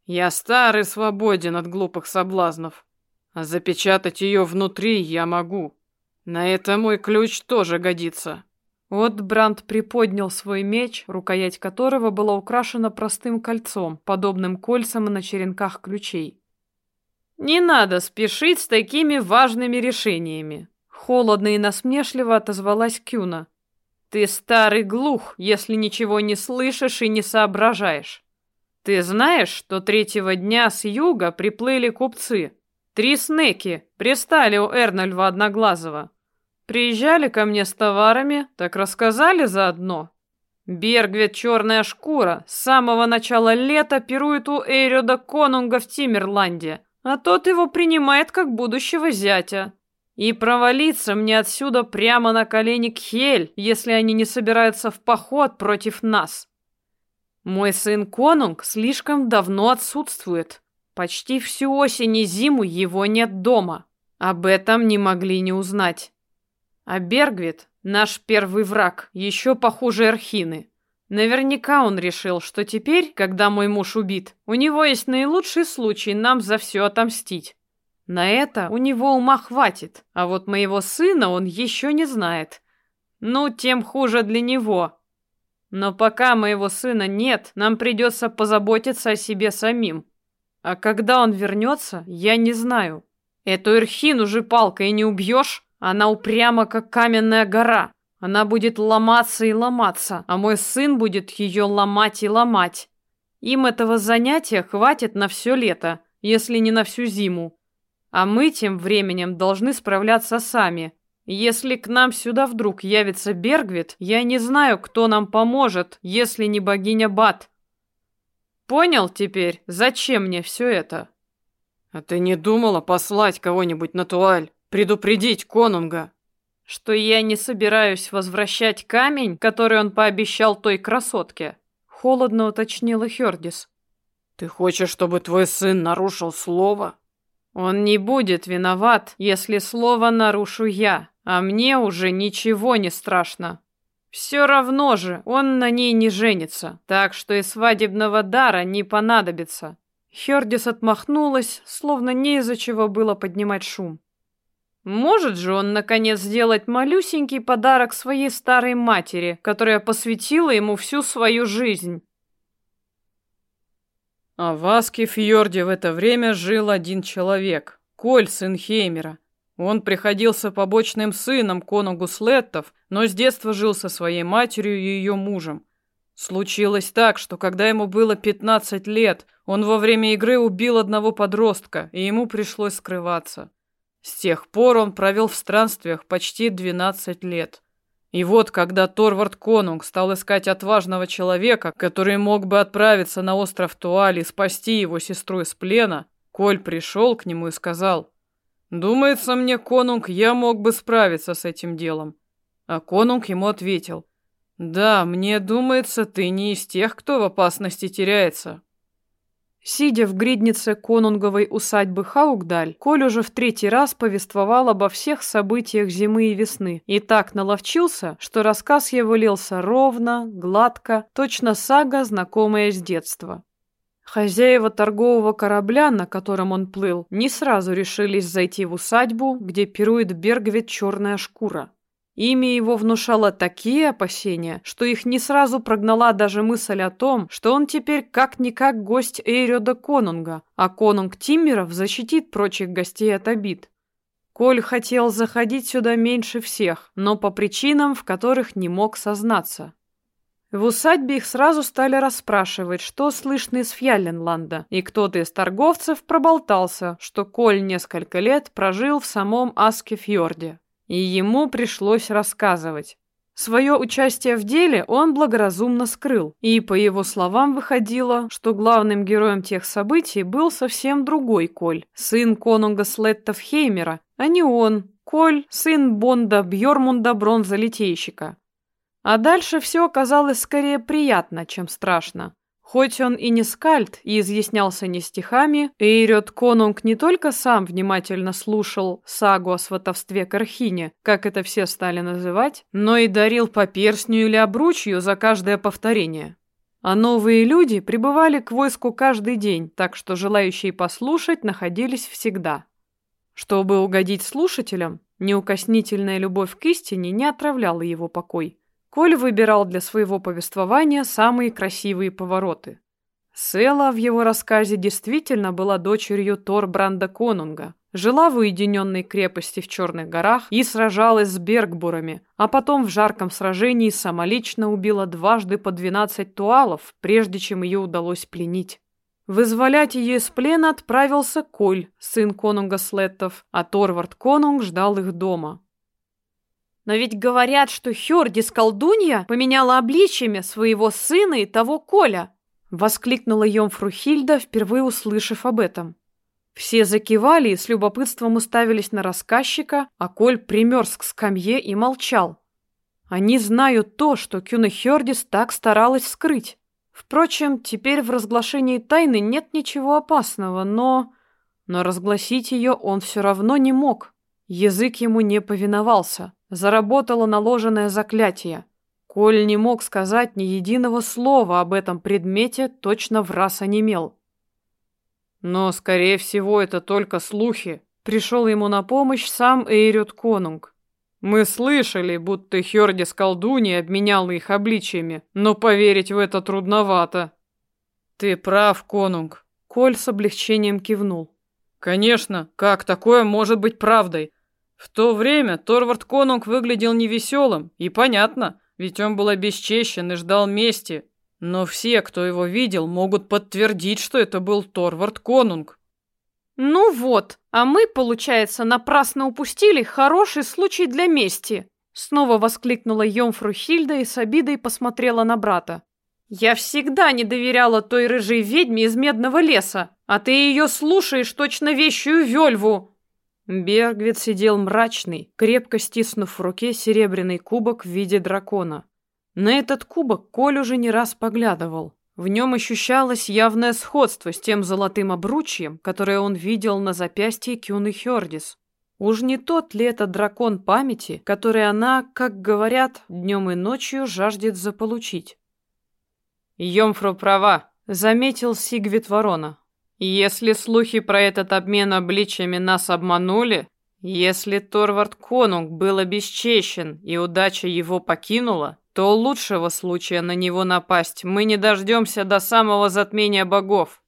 Я стар и свободен от глупых соблазнов, а запечатать ее внутри я могу. На это мой ключ тоже годится. Вот Бранд приподнял свой меч, рукоять которого была украшена простым кольцом, подобным кольцам на черенках ключей. «Не надо спешить с такими важными решениями», — холодно и насмешливо отозвалась Кюна. «Ты старый глух, если ничего не слышишь и не соображаешь. Ты знаешь, что третьего дня с юга приплыли купцы? Три снеки пристали у Эрнольва Одноглазого. Приезжали ко мне с товарами, так рассказали заодно. Бергвет Черная Шкура с самого начала лета пирует у Эйрёда Конунга в Тимерланде, а тот его принимает как будущего зятя. И провалиться мне отсюда прямо на колени к Хель, если они не собираются в поход против нас. Мой сын Конунг слишком давно отсутствует. Почти всю осень и зиму его нет дома. Об этом не могли не узнать. А Бергвит, наш первый враг, еще похуже Архины. Наверняка он решил, что теперь, когда мой муж убит, у него есть наилучший случай нам за все отомстить. На это у него ума хватит, а вот моего сына он еще не знает. Ну, тем хуже для него. Но пока моего сына нет, нам придется позаботиться о себе самим. А когда он вернется, я не знаю. Эту Эрхину же палкой не убьешь? Она упряма, как каменная гора. Она будет ломаться и ломаться, а мой сын будет ее ломать и ломать. Им этого занятия хватит на все лето, если не на всю зиму. А мы тем временем должны справляться сами. Если к нам сюда вдруг явится Бергвит, я не знаю, кто нам поможет, если не богиня Бат. Понял теперь, зачем мне все это? А ты не думала послать кого-нибудь на туаль? Предупредить конунга, что я не собираюсь возвращать камень, который он пообещал той красотке. Холодно уточнила Хёрдис. Ты хочешь, чтобы твой сын нарушил слово? Он не будет виноват, если слово нарушу я, а мне уже ничего не страшно. Все равно же он на ней не женится, так что и свадебного дара не понадобится. Хёрдис отмахнулась, словно не из-за чего было поднимать шум. Может же он, наконец, сделать малюсенький подарок своей старой матери, которая посвятила ему всю свою жизнь. А в Аскефьорде в это время жил один человек, Коль, сын Хеймера. Он приходился побочным сыном конунгу Слеттов, но с детства жил со своей матерью и ее мужем. Случилось так, что когда ему было 15 лет, он во время игры убил одного подростка, и ему пришлось скрываться. С тех пор он провел в странствиях почти 12 лет. И вот, когда Торвард Конунг стал искать отважного человека, который мог бы отправиться на остров Туаль и спасти его сестру из плена, Коль пришел к нему и сказал, «Думается мне, Конунг, я мог бы справиться с этим делом». А Конунг ему ответил, «Да, мне думается, ты не из тех, кто в опасности теряется. Сидя в гриднице конунговой усадьбы Хаугдаль, Коль уже в третий раз повествовал обо всех событиях зимы и весны и так наловчился, что рассказ его лился ровно, гладко, точно сага, знакомая с детства. Хозяева торгового корабля, на котором он плыл, не сразу решились зайти в усадьбу, где пирует Бергвит черная шкура. Имя его внушало такие опасения, что их не сразу прогнала даже мысль о том, что он теперь как-никак гость Эйрёда Конунга, а конунг Тиммеров защитит прочих гостей от обид. Коль хотел заходить сюда меньше всех, но по причинам, в которых не мог сознаться. В усадьбе их сразу стали расспрашивать, что слышно из Фьялленланда, и кто-то из торговцев проболтался, что Коль несколько лет прожил в самом Аскефьорде и ему пришлось рассказывать. Свое участие в деле он благоразумно скрыл, и, по его словам, выходило, что главным героем тех событий был совсем другой Коль, сын конунга Слеттов Хеймера, а не он, Коль, сын Бонда Бьормунда Бронзолитейщика. А дальше все оказалось скорее приятно, чем страшно. Хоть он и не скальд и изъяснялся не стихами, Эйрет Конунг не только сам внимательно слушал сагу о сватовстве Кархине, как это все стали называть, но и дарил по перстню или обручью за каждое повторение. А новые люди прибывали к войску каждый день, так что желающие послушать находились всегда. Чтобы угодить слушателям, неукоснительная любовь к истине не отравляла его покой. Коль выбирал для своего повествования самые красивые повороты. Села в его рассказе действительно была дочерью Торбранда Конунга, жила в уединенной крепости в Черных горах и сражалась с Бергбурами, а потом в жарком сражении самолично убила дважды по двенадцать туалов, прежде чем ее удалось пленить. Вызволять ее из плена отправился Коль, сын конунга Слеттов, а Торвард Конунг ждал их дома. Но ведь говорят, что Хёрдис колдунья поменяла обличьями своего сына и того Коля, воскликнула Йомфру Хильда, впервые услышав об этом. Все закивали и с любопытством уставились на рассказчика, а Коль примерз к скамье и молчал. Они знают то, что Кюна Хёрдис так старалась скрыть. Впрочем, теперь в разглашении тайны нет ничего опасного, но... Но разгласить ее он все равно не мог. Язык ему не повиновался. Заработало наложенное заклятие. Коль не мог сказать ни единого слова об этом предмете, точно в раз онемел. Но, скорее всего, это только слухи. Пришел ему на помощь сам Эйрют Конунг. Мы слышали, будто Хёрди с колдуньей обменял их обличиями, но поверить в это трудновато. Ты прав, Конунг. Коль с облегчением кивнул. Конечно, как такое может быть правдой? В то время Торвард Конунг выглядел невеселым, и понятно, ведь он был обесчещен и ждал мести. Но все, кто его видел, могут подтвердить, что это был Торвард Конунг. Ну вот, а мы, получается, напрасно упустили хороший случай для мести. Снова воскликнула Йомфру Хильда и с обидой посмотрела на брата. Я всегда не доверяла той рыжей ведьме из Медного леса, а ты ее слушаешь точно вещую вельву. Бергвит сидел мрачный, крепко стиснув в руке серебряный кубок в виде дракона. На этот кубок Коль уже не раз поглядывал. В нем ощущалось явное сходство с тем золотым обручьем, которое он видел на запястье Кюны Хёрдис. Уж не тот ли это дракон памяти, который она, как говорят, днем и ночью жаждет заполучить? «Йомфру права», — заметил Сигвит Ворона. Если слухи про этот обмен обличьями нас обманули, если Торвард Конунг был обесчещен и удача его покинула, то лучшего случая на него напасть мы не дождемся до самого затмения богов.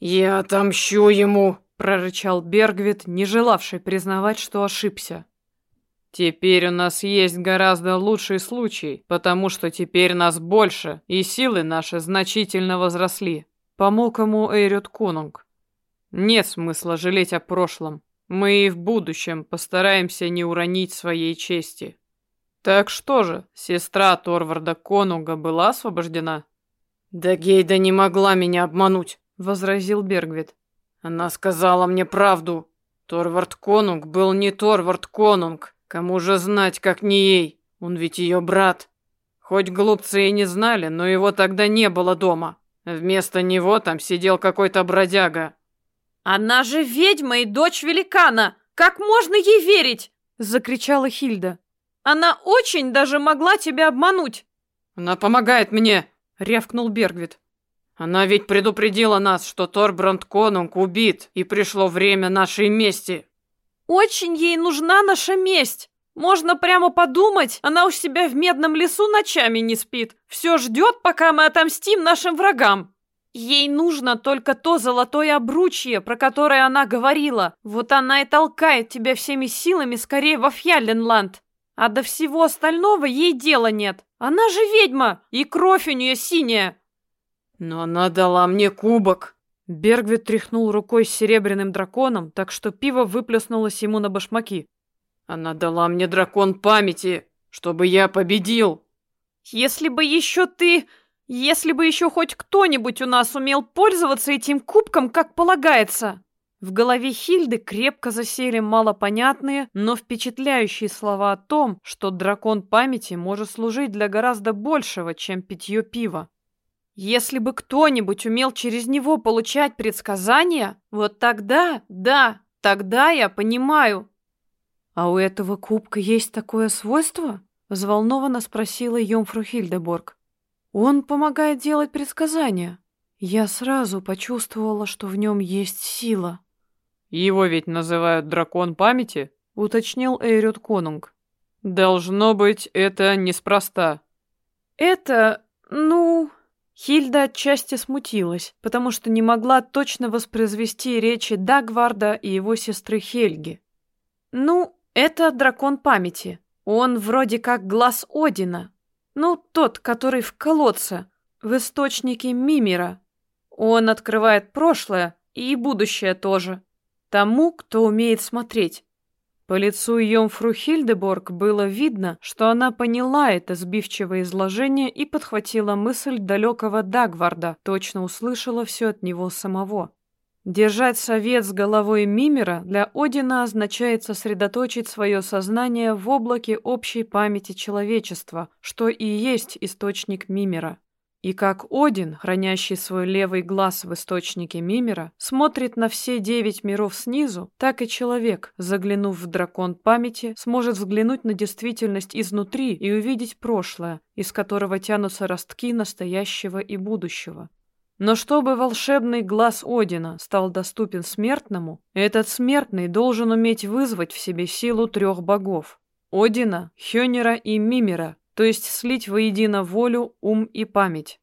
«Я отомщу ему!» — прорычал Бергвит, не желавший признавать, что ошибся. «Теперь у нас есть гораздо лучший случай, потому что теперь нас больше, и силы наши значительно возросли. Помог ему Эйрют Конунг. Нет смысла жалеть о прошлом. Мы и в будущем постараемся не уронить своей чести. Так что же, сестра Торварда Конунга была освобождена? Да Гейда не могла меня обмануть, возразил Бергвит. Она сказала мне правду. Торвард Конунг был не Торвард Конунг. Кому же знать, как не ей? Он ведь ее брат. Хоть глупцы и не знали, но его тогда не было дома. Вместо него там сидел какой-то бродяга. Она же ведьма и дочь великана. Как можно ей верить? закричала Хильда. Она очень даже могла тебя обмануть. Она помогает мне, рявкнул Бергвит. Она ведь предупредила нас, что Торбранд Конунг убит, и пришло время нашей мести. Очень ей нужна наша месть. Можно прямо подумать, она у себя в медном лесу ночами не спит. Все ждет, пока мы отомстим нашим врагам. Ей нужно только то золотое обручье, про которое она говорила. Вот она и толкает тебя всеми силами скорее во Фьялленланд. А до всего остального ей дела нет. Она же ведьма, и кровь у нее синяя. Но она дала мне кубок. Бергвит тряхнул рукой с серебряным драконом, так что пиво выплеснулось ему на башмаки. Она дала мне дракон памяти, чтобы я победил. Если бы еще ты... Если бы еще хоть кто-нибудь у нас умел пользоваться этим кубком, как полагается. В голове Хильды крепко засели малопонятные, но впечатляющие слова о том, что дракон памяти может служить для гораздо большего, чем питье пива. Если бы кто-нибудь умел через него получать предсказания, вот тогда, да, тогда я понимаю. А у этого кубка есть такое свойство? Взволнованно спросила Йомфру Хильдеборг. Он помогает делать предсказания. Я сразу почувствовала, что в нем есть сила. Его ведь называют дракон памяти, уточнил Эйрют Конунг. Должно быть, это неспроста. Это, ну, Хильда отчасти смутилась, потому что не могла точно воспроизвести речи Дагварда и его сестры Хельги. Ну, это дракон памяти. Он вроде как глаз Одина. Ну, тот, который в колодце, в источнике Мимира. Он открывает прошлое и будущее тоже. Тому, кто умеет смотреть. По лицу Йомфру Хильдеборг было видно, что она поняла это сбивчивое изложение и подхватила мысль далекого Дагварда, точно услышала все от него самого. Держать совет с головой Мимера для Одина означает сосредоточить свое сознание в облаке общей памяти человечества, что и есть источник Мимера. И как Один, хранящий свой левый глаз в источнике Мимера, смотрит на все девять миров снизу, так и человек, заглянув в дракон памяти, сможет взглянуть на действительность изнутри и увидеть прошлое, из которого тянутся ростки настоящего и будущего. Но чтобы волшебный глаз Одина стал доступен смертному, этот смертный должен уметь вызвать в себе силу трех богов – Одина, Хёнера и Мимера, то есть слить воедино волю, ум и память.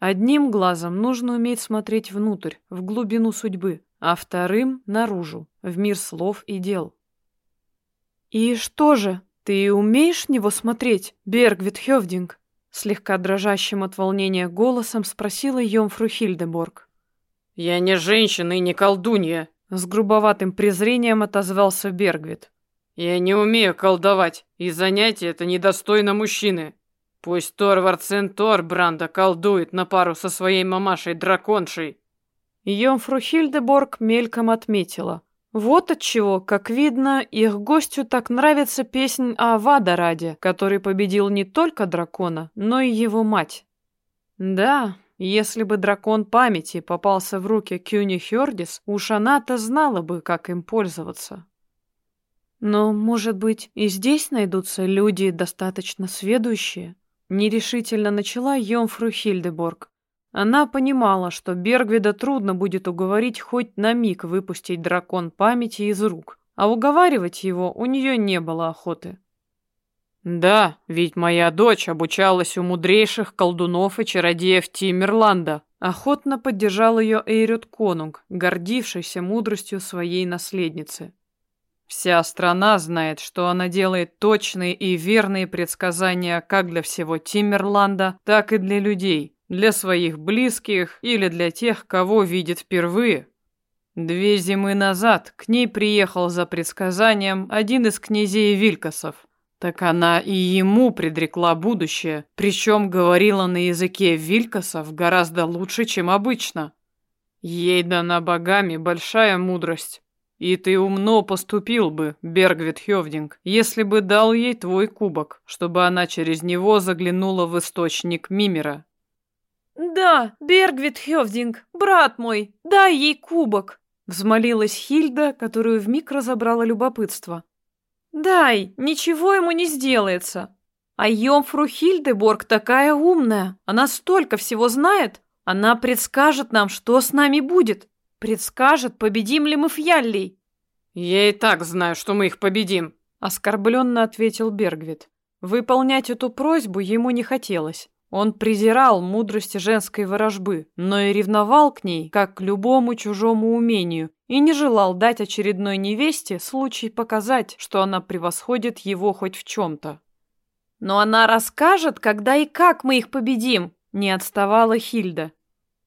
Одним глазом нужно уметь смотреть внутрь, в глубину судьбы, а вторым — наружу, в мир слов и дел. «И что же, ты умеешь в него смотреть, Бергвит Хёвдинг?» Слегка дрожащим от волнения голосом спросила Йомфру Хильдеборг. «Я не женщина и не колдунья», — с грубоватым презрением отозвался Бергвит. Я не умею колдовать, и занятие это недостойно мужчины. Пусть Торвард сын Торбранда колдует на пару со своей мамашей-драконшей. Йомфру Хильдеборг мельком отметила. Вот отчего, как видно, их гостю так нравится песнь о Вадараде, который победил не только дракона, но и его мать. Да, если бы дракон памяти попался в руки Кюни Хёрдис, уж она-то знала бы, как им пользоваться. Но, может быть, и здесь найдутся люди достаточно сведущие? Нерешительно начала Йомфру Хильдеборг. Она понимала, что Бергвида трудно будет уговорить хоть на миг выпустить дракон памяти из рук, а уговаривать его у нее не было охоты. «Да, ведь моя дочь обучалась у мудрейших колдунов и чародеев Тимерланда», охотно поддержал ее Эйрют Конунг, гордившийся мудростью своей наследницы. Вся страна знает, что она делает точные и верные предсказания как для всего Тиммерланда, так и для людей, для своих близких или для тех, кого видит впервые. Две зимы назад к ней приехал за предсказанием один из князей Вилькасов. Так она и ему предрекла будущее, причем говорила на языке Вилькасов гораздо лучше, чем обычно. Ей дана богами большая мудрость. И ты умно поступил бы, Бергвит Хёвдинг, если бы дал ей твой кубок, чтобы она через него заглянула в источник Мимера. Да, Бергвит Хёвдинг, брат мой, дай ей кубок, взмолилась Хильда, которую вмиг разобрало любопытство. Дай, ничего ему не сделается. А Йомфру Хильдеборг такая умная, она столько всего знает, она предскажет нам, что с нами будет. Предскажет, победим ли мы Фьяллей. Я и так знаю, что мы их победим, оскорбленно ответил Бергвит. Выполнять эту просьбу ему не хотелось. Он презирал мудрость женской ворожбы, но и ревновал к ней, как к любому чужому умению, и не желал дать очередной невесте случай показать, что она превосходит его хоть в чем-то. «Но она расскажет, когда и как мы их победим», — не отставала Хильда.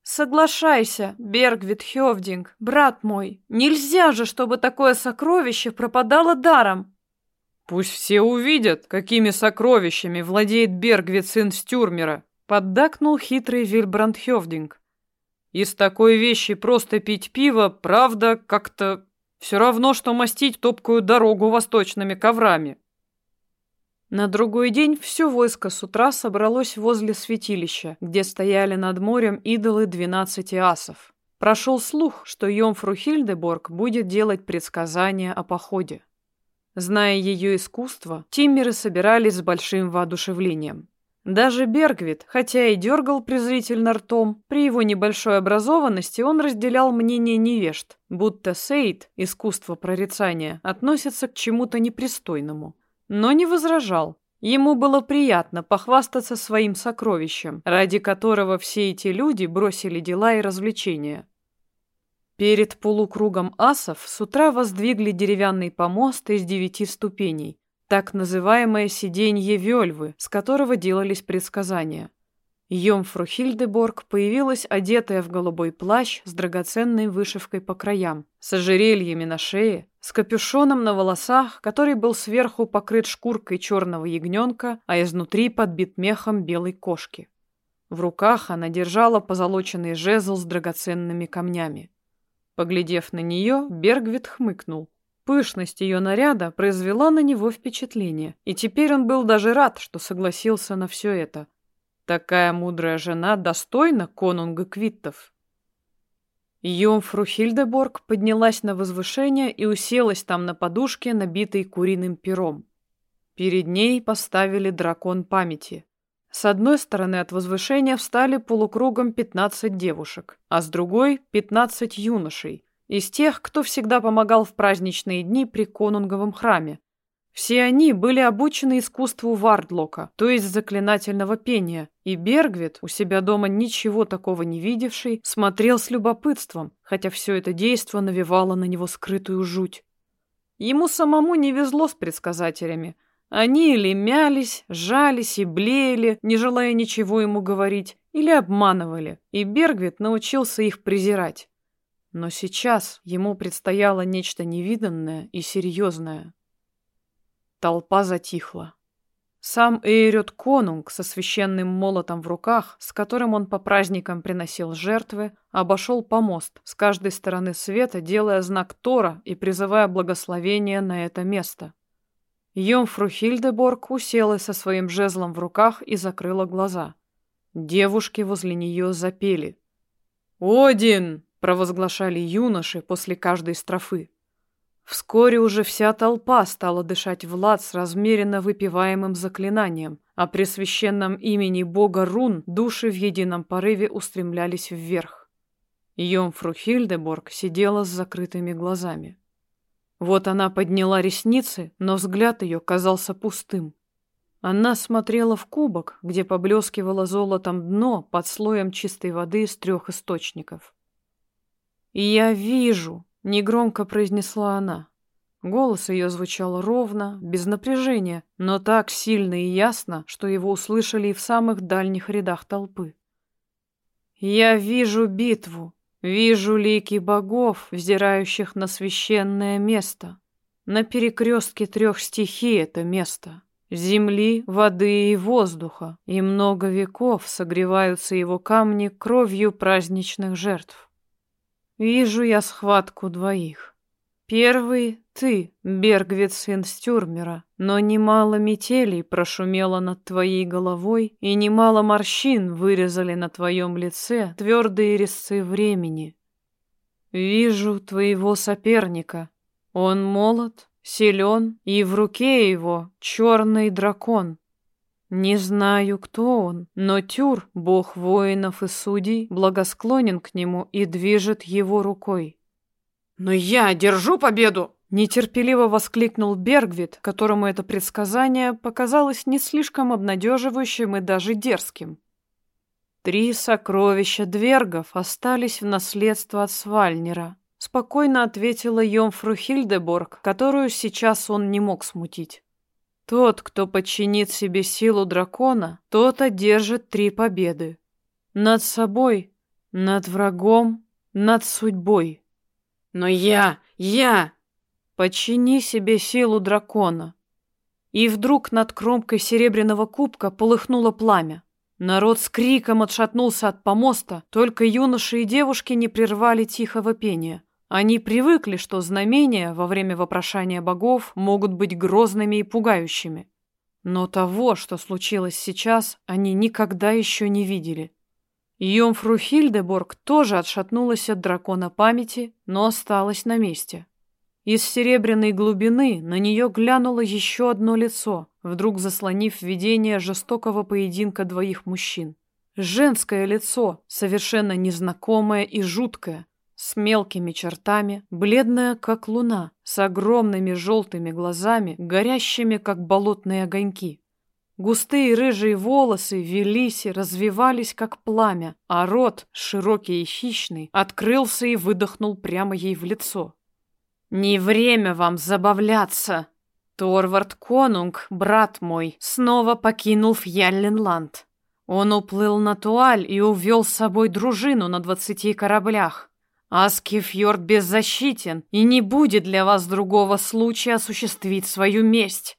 Соглашайся, Бергвит Хёвдинг, брат мой. Нельзя же, чтобы такое сокровище пропадало даром. Пусть все увидят, какими сокровищами владеет Бергвит сын Стюрмера, поддакнул хитрый Вильбранд Хёвдинг. Из такой вещи просто пить пиво, правда, как-то все равно, что мастить топкую дорогу восточными коврами. На другой день все войско с утра собралось возле святилища, где стояли над морем идолы двенадцати асов. Прошел слух, что Йомфру Хильдеборг будет делать предсказания о походе. Зная ее искусство, тиммеры собирались с большим воодушевлением. Даже Бергвит, хотя и дергал презрительно ртом, при его небольшой образованности он разделял мнение невежд, будто Сейд, искусство прорицания, относится к чему-то непристойному. Но не возражал. Ему было приятно похвастаться своим сокровищем, ради которого все эти люди бросили дела и развлечения. Перед полукругом асов с утра воздвигли деревянный помост из девяти ступеней, так называемое сиденье Вельвы, с которого делались предсказания. Йомфру Хильдеборг появилась одетая в голубой плащ с драгоценной вышивкой по краям, с ожерельями на шее, с капюшоном на волосах, который был сверху покрыт шкуркой черного ягненка, а изнутри подбит мехом белой кошки. В руках она держала позолоченный жезл с драгоценными камнями. Поглядев на нее, Бергвит хмыкнул. Пышность ее наряда произвела на него впечатление, и теперь он был даже рад, что согласился на все это. Такая мудрая жена достойна конунга Квиттов. Йомфру Хильдеборг поднялась на возвышение и уселась там на подушке, набитой куриным пером. Перед ней поставили дракон памяти. С одной стороны от возвышения встали полукругом 15 девушек, а с другой — 15 юношей, из тех, кто всегда помогал в праздничные дни при конунговом храме. Все они были обучены искусству вардлока, то есть заклинательного пения, и Бергвит, у себя дома ничего такого не видевший, смотрел с любопытством, хотя все это действо навевало на него скрытую жуть. Ему самому не везло с предсказателями, они или мялись, жались и блеяли, не желая ничего ему говорить, или обманывали, и Бергвит научился их презирать. Но сейчас ему предстояло нечто невиданное и серьезное. Толпа затихла. Сам Эйрет Конунг со священным молотом в руках, с которым он по праздникам приносил жертвы, обошел помост, с каждой стороны света делая знак Тора и призывая благословение на это место. Йомфру Хильдеборг уселась со своим жезлом в руках и закрыла глаза. Девушки возле нее запели. «Один!» — провозглашали юноши после каждой строфы. Вскоре уже вся толпа стала дышать в лад с размеренно выпиваемым заклинанием, а при священном имени бога рун души в едином порыве устремлялись вверх. Йомфру Хильдеборг сидела с закрытыми глазами. Вот она подняла ресницы, но взгляд ее казался пустым. Она смотрела в кубок, где поблескивало золотом дно под слоем чистой воды из трех источников. «Я вижу», — негромко произнесла она. Голос ее звучал ровно, без напряжения, но так сильно и ясно, что его услышали и в самых дальних рядах толпы. «Я вижу битву, Вижу лики богов, взирающих на священное место. На перекрестке трех стихий это место. Земли, воды и воздуха, и много веков согреваются его камни кровью праздничных жертв. Вижу я схватку двоих. Первый — ты, Бергвит, сын но немало метелей прошумело над твоей головой, и немало морщин вырезали на твоем лице твердые резцы времени. Вижу твоего соперника. Он молод, силен, и в руке его черный дракон. Не знаю, кто он, но Тюр, бог воинов и судей, благосклонен к нему и движет его рукой. «Но я держу победу!» Нетерпеливо воскликнул Бергвит, которому это предсказание показалось не слишком обнадеживающим и даже дерзким. Три сокровища двергов остались в наследство от Свальнера, спокойно ответила Йомфру Хильдеборг, которую сейчас он не мог смутить. Тот, кто подчинит себе силу дракона, тот одержит три победы. Над собой, над врагом, над судьбой. Но я, я... Подчини себе силу дракона. И вдруг над кромкой серебряного кубка полыхнуло пламя. Народ с криком отшатнулся от помоста, только юноши и девушки не прервали тихого пения. Они привыкли, что знамения во время вопрошания богов могут быть грозными и пугающими. Но того, что случилось сейчас, они никогда еще не видели. Йомфру Хильдеборг тоже отшатнулась от дракона памяти, но осталась на месте. Из серебряной глубины на нее глянуло еще одно лицо, вдруг заслонив видение жестокого поединка двоих мужчин. Женское лицо, совершенно незнакомое и жуткое, с мелкими чертами, бледная, как луна, с огромными желтыми глазами, горящими, как болотные огоньки. Густые рыжие волосы велись и развивались, как пламя, а рот, широкий и хищный, открылся и выдохнул прямо ей в лицо. «Не время вам забавляться!» Торвард Конунг, брат мой, снова покинул Фьялленланд. Он уплыл на Туаль и увел с собой дружину на двадцати кораблях. Аскифьорд беззащитен, и не будет для вас другого случая осуществить свою месть.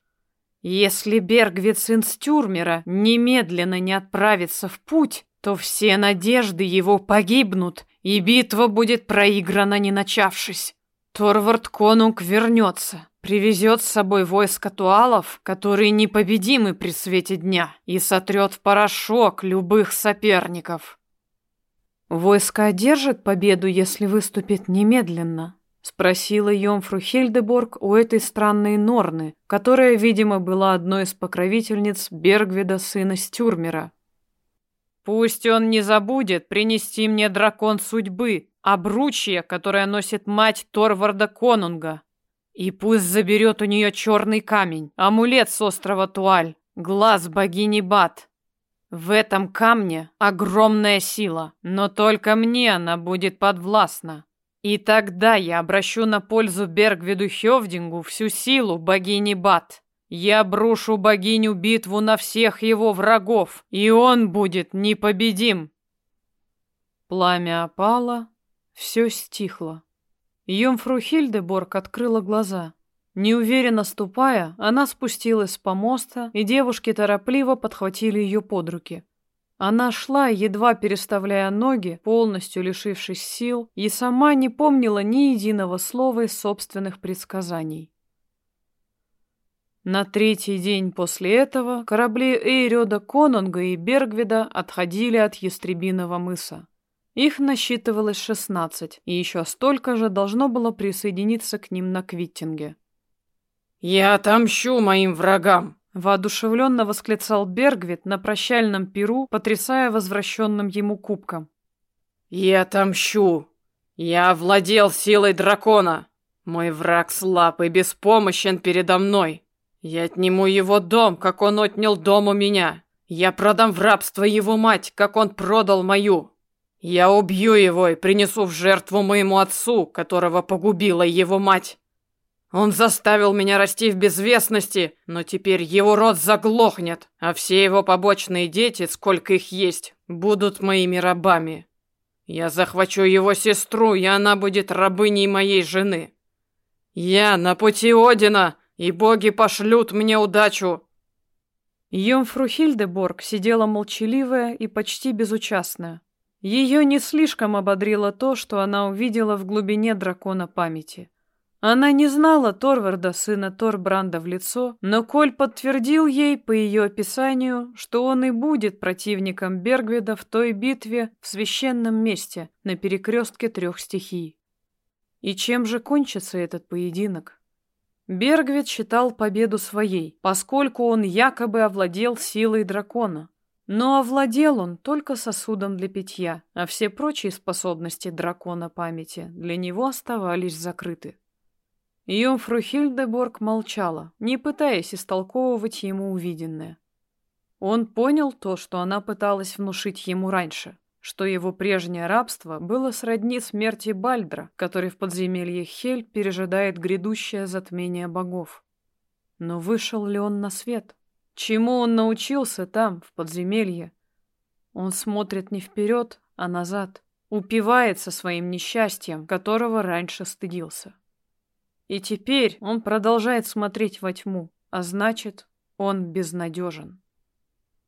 Если Бергвит сын Стюрмера немедленно не отправится в путь, то все надежды его погибнут, и битва будет проиграна не начавшись. Торвард Конунг вернется, привезет с собой войско туалов, которые непобедимы при свете дня, и сотрет в порошок любых соперников. «Войско одержит победу, если выступит немедленно?» — спросила Йомфру Хильдеборг у этой странной Норны, которая, видимо, была одной из покровительниц Бергвида, сына Стюрмера. «Пусть он не забудет принести мне дракон судьбы, обручье, которое носит мать Торварда Конунга. И пусть заберет у нее черный камень, амулет с острова Туаль, глаз богини Бат, в этом камне огромная сила, но только мне она будет подвластна. И тогда я обращу на пользу Бергвиду Хёвдингу всю силу богини Бат. Я брошу богиню битву на всех его врагов, и он будет непобедим. Пламя опало, все стихло. Йомфру Хильдеборг открыла глаза. Неуверенно ступая, она спустилась с помоста, и девушки торопливо подхватили ее под руки. Она шла, едва переставляя ноги, полностью лишившись сил, и сама не помнила ни единого слова из собственных предсказаний. На третий день после этого корабли Эйрёда Конунга и Бергвида отходили от Ястребиного мыса. Их насчитывалось шестнадцать, и еще столько же должно было присоединиться к ним на Квиттинге. «Я отомщу моим врагам!» Воодушевленно восклицал Бергвит на прощальном перу, потрясая возвращенным ему кубком. «Я отомщу! Я овладел силой дракона! Мой враг слаб и беспомощен передо мной! Я отниму его дом, как он отнял дом у меня! Я продам в рабство его мать, как он продал мою! Я убью его и принесу в жертву моему отцу, которого погубила его мать!» Он заставил меня расти в безвестности, но теперь его род заглохнет, а все его побочные дети, сколько их есть, будут моими рабами. Я захвачу его сестру, и она будет рабыней моей жены. Я на пути Одина, и боги пошлют мне удачу. Йомфру Хильдеборг сидела молчаливая и почти безучастная. Ее не слишком ободрило то, что она увидела в глубине дракона памяти. Она не знала Торварда, сына Торбранда, в лицо, но Коль подтвердил ей по ее описанию, что он и будет противником Бергведа в той битве в священном месте на перекрестке трех стихий. И чем же кончится этот поединок? Бергвед считал победу своей, поскольку он якобы овладел силой дракона. Но овладел он только сосудом для питья, а все прочие способности дракона памяти для него оставались закрыты. Йомфру Хильдеборг молчала, не пытаясь истолковывать ему увиденное. Он понял то, что она пыталась внушить ему раньше, что его прежнее рабство было сродни смерти Бальдра, который в подземелье Хель пережидает грядущее затмение богов. Но вышел ли он на свет? Чему он научился там, в подземелье? Он смотрит не вперед, а назад, упивается своим несчастьем, которого раньше стыдился. И теперь он продолжает смотреть во тьму, а значит, он безнадежен.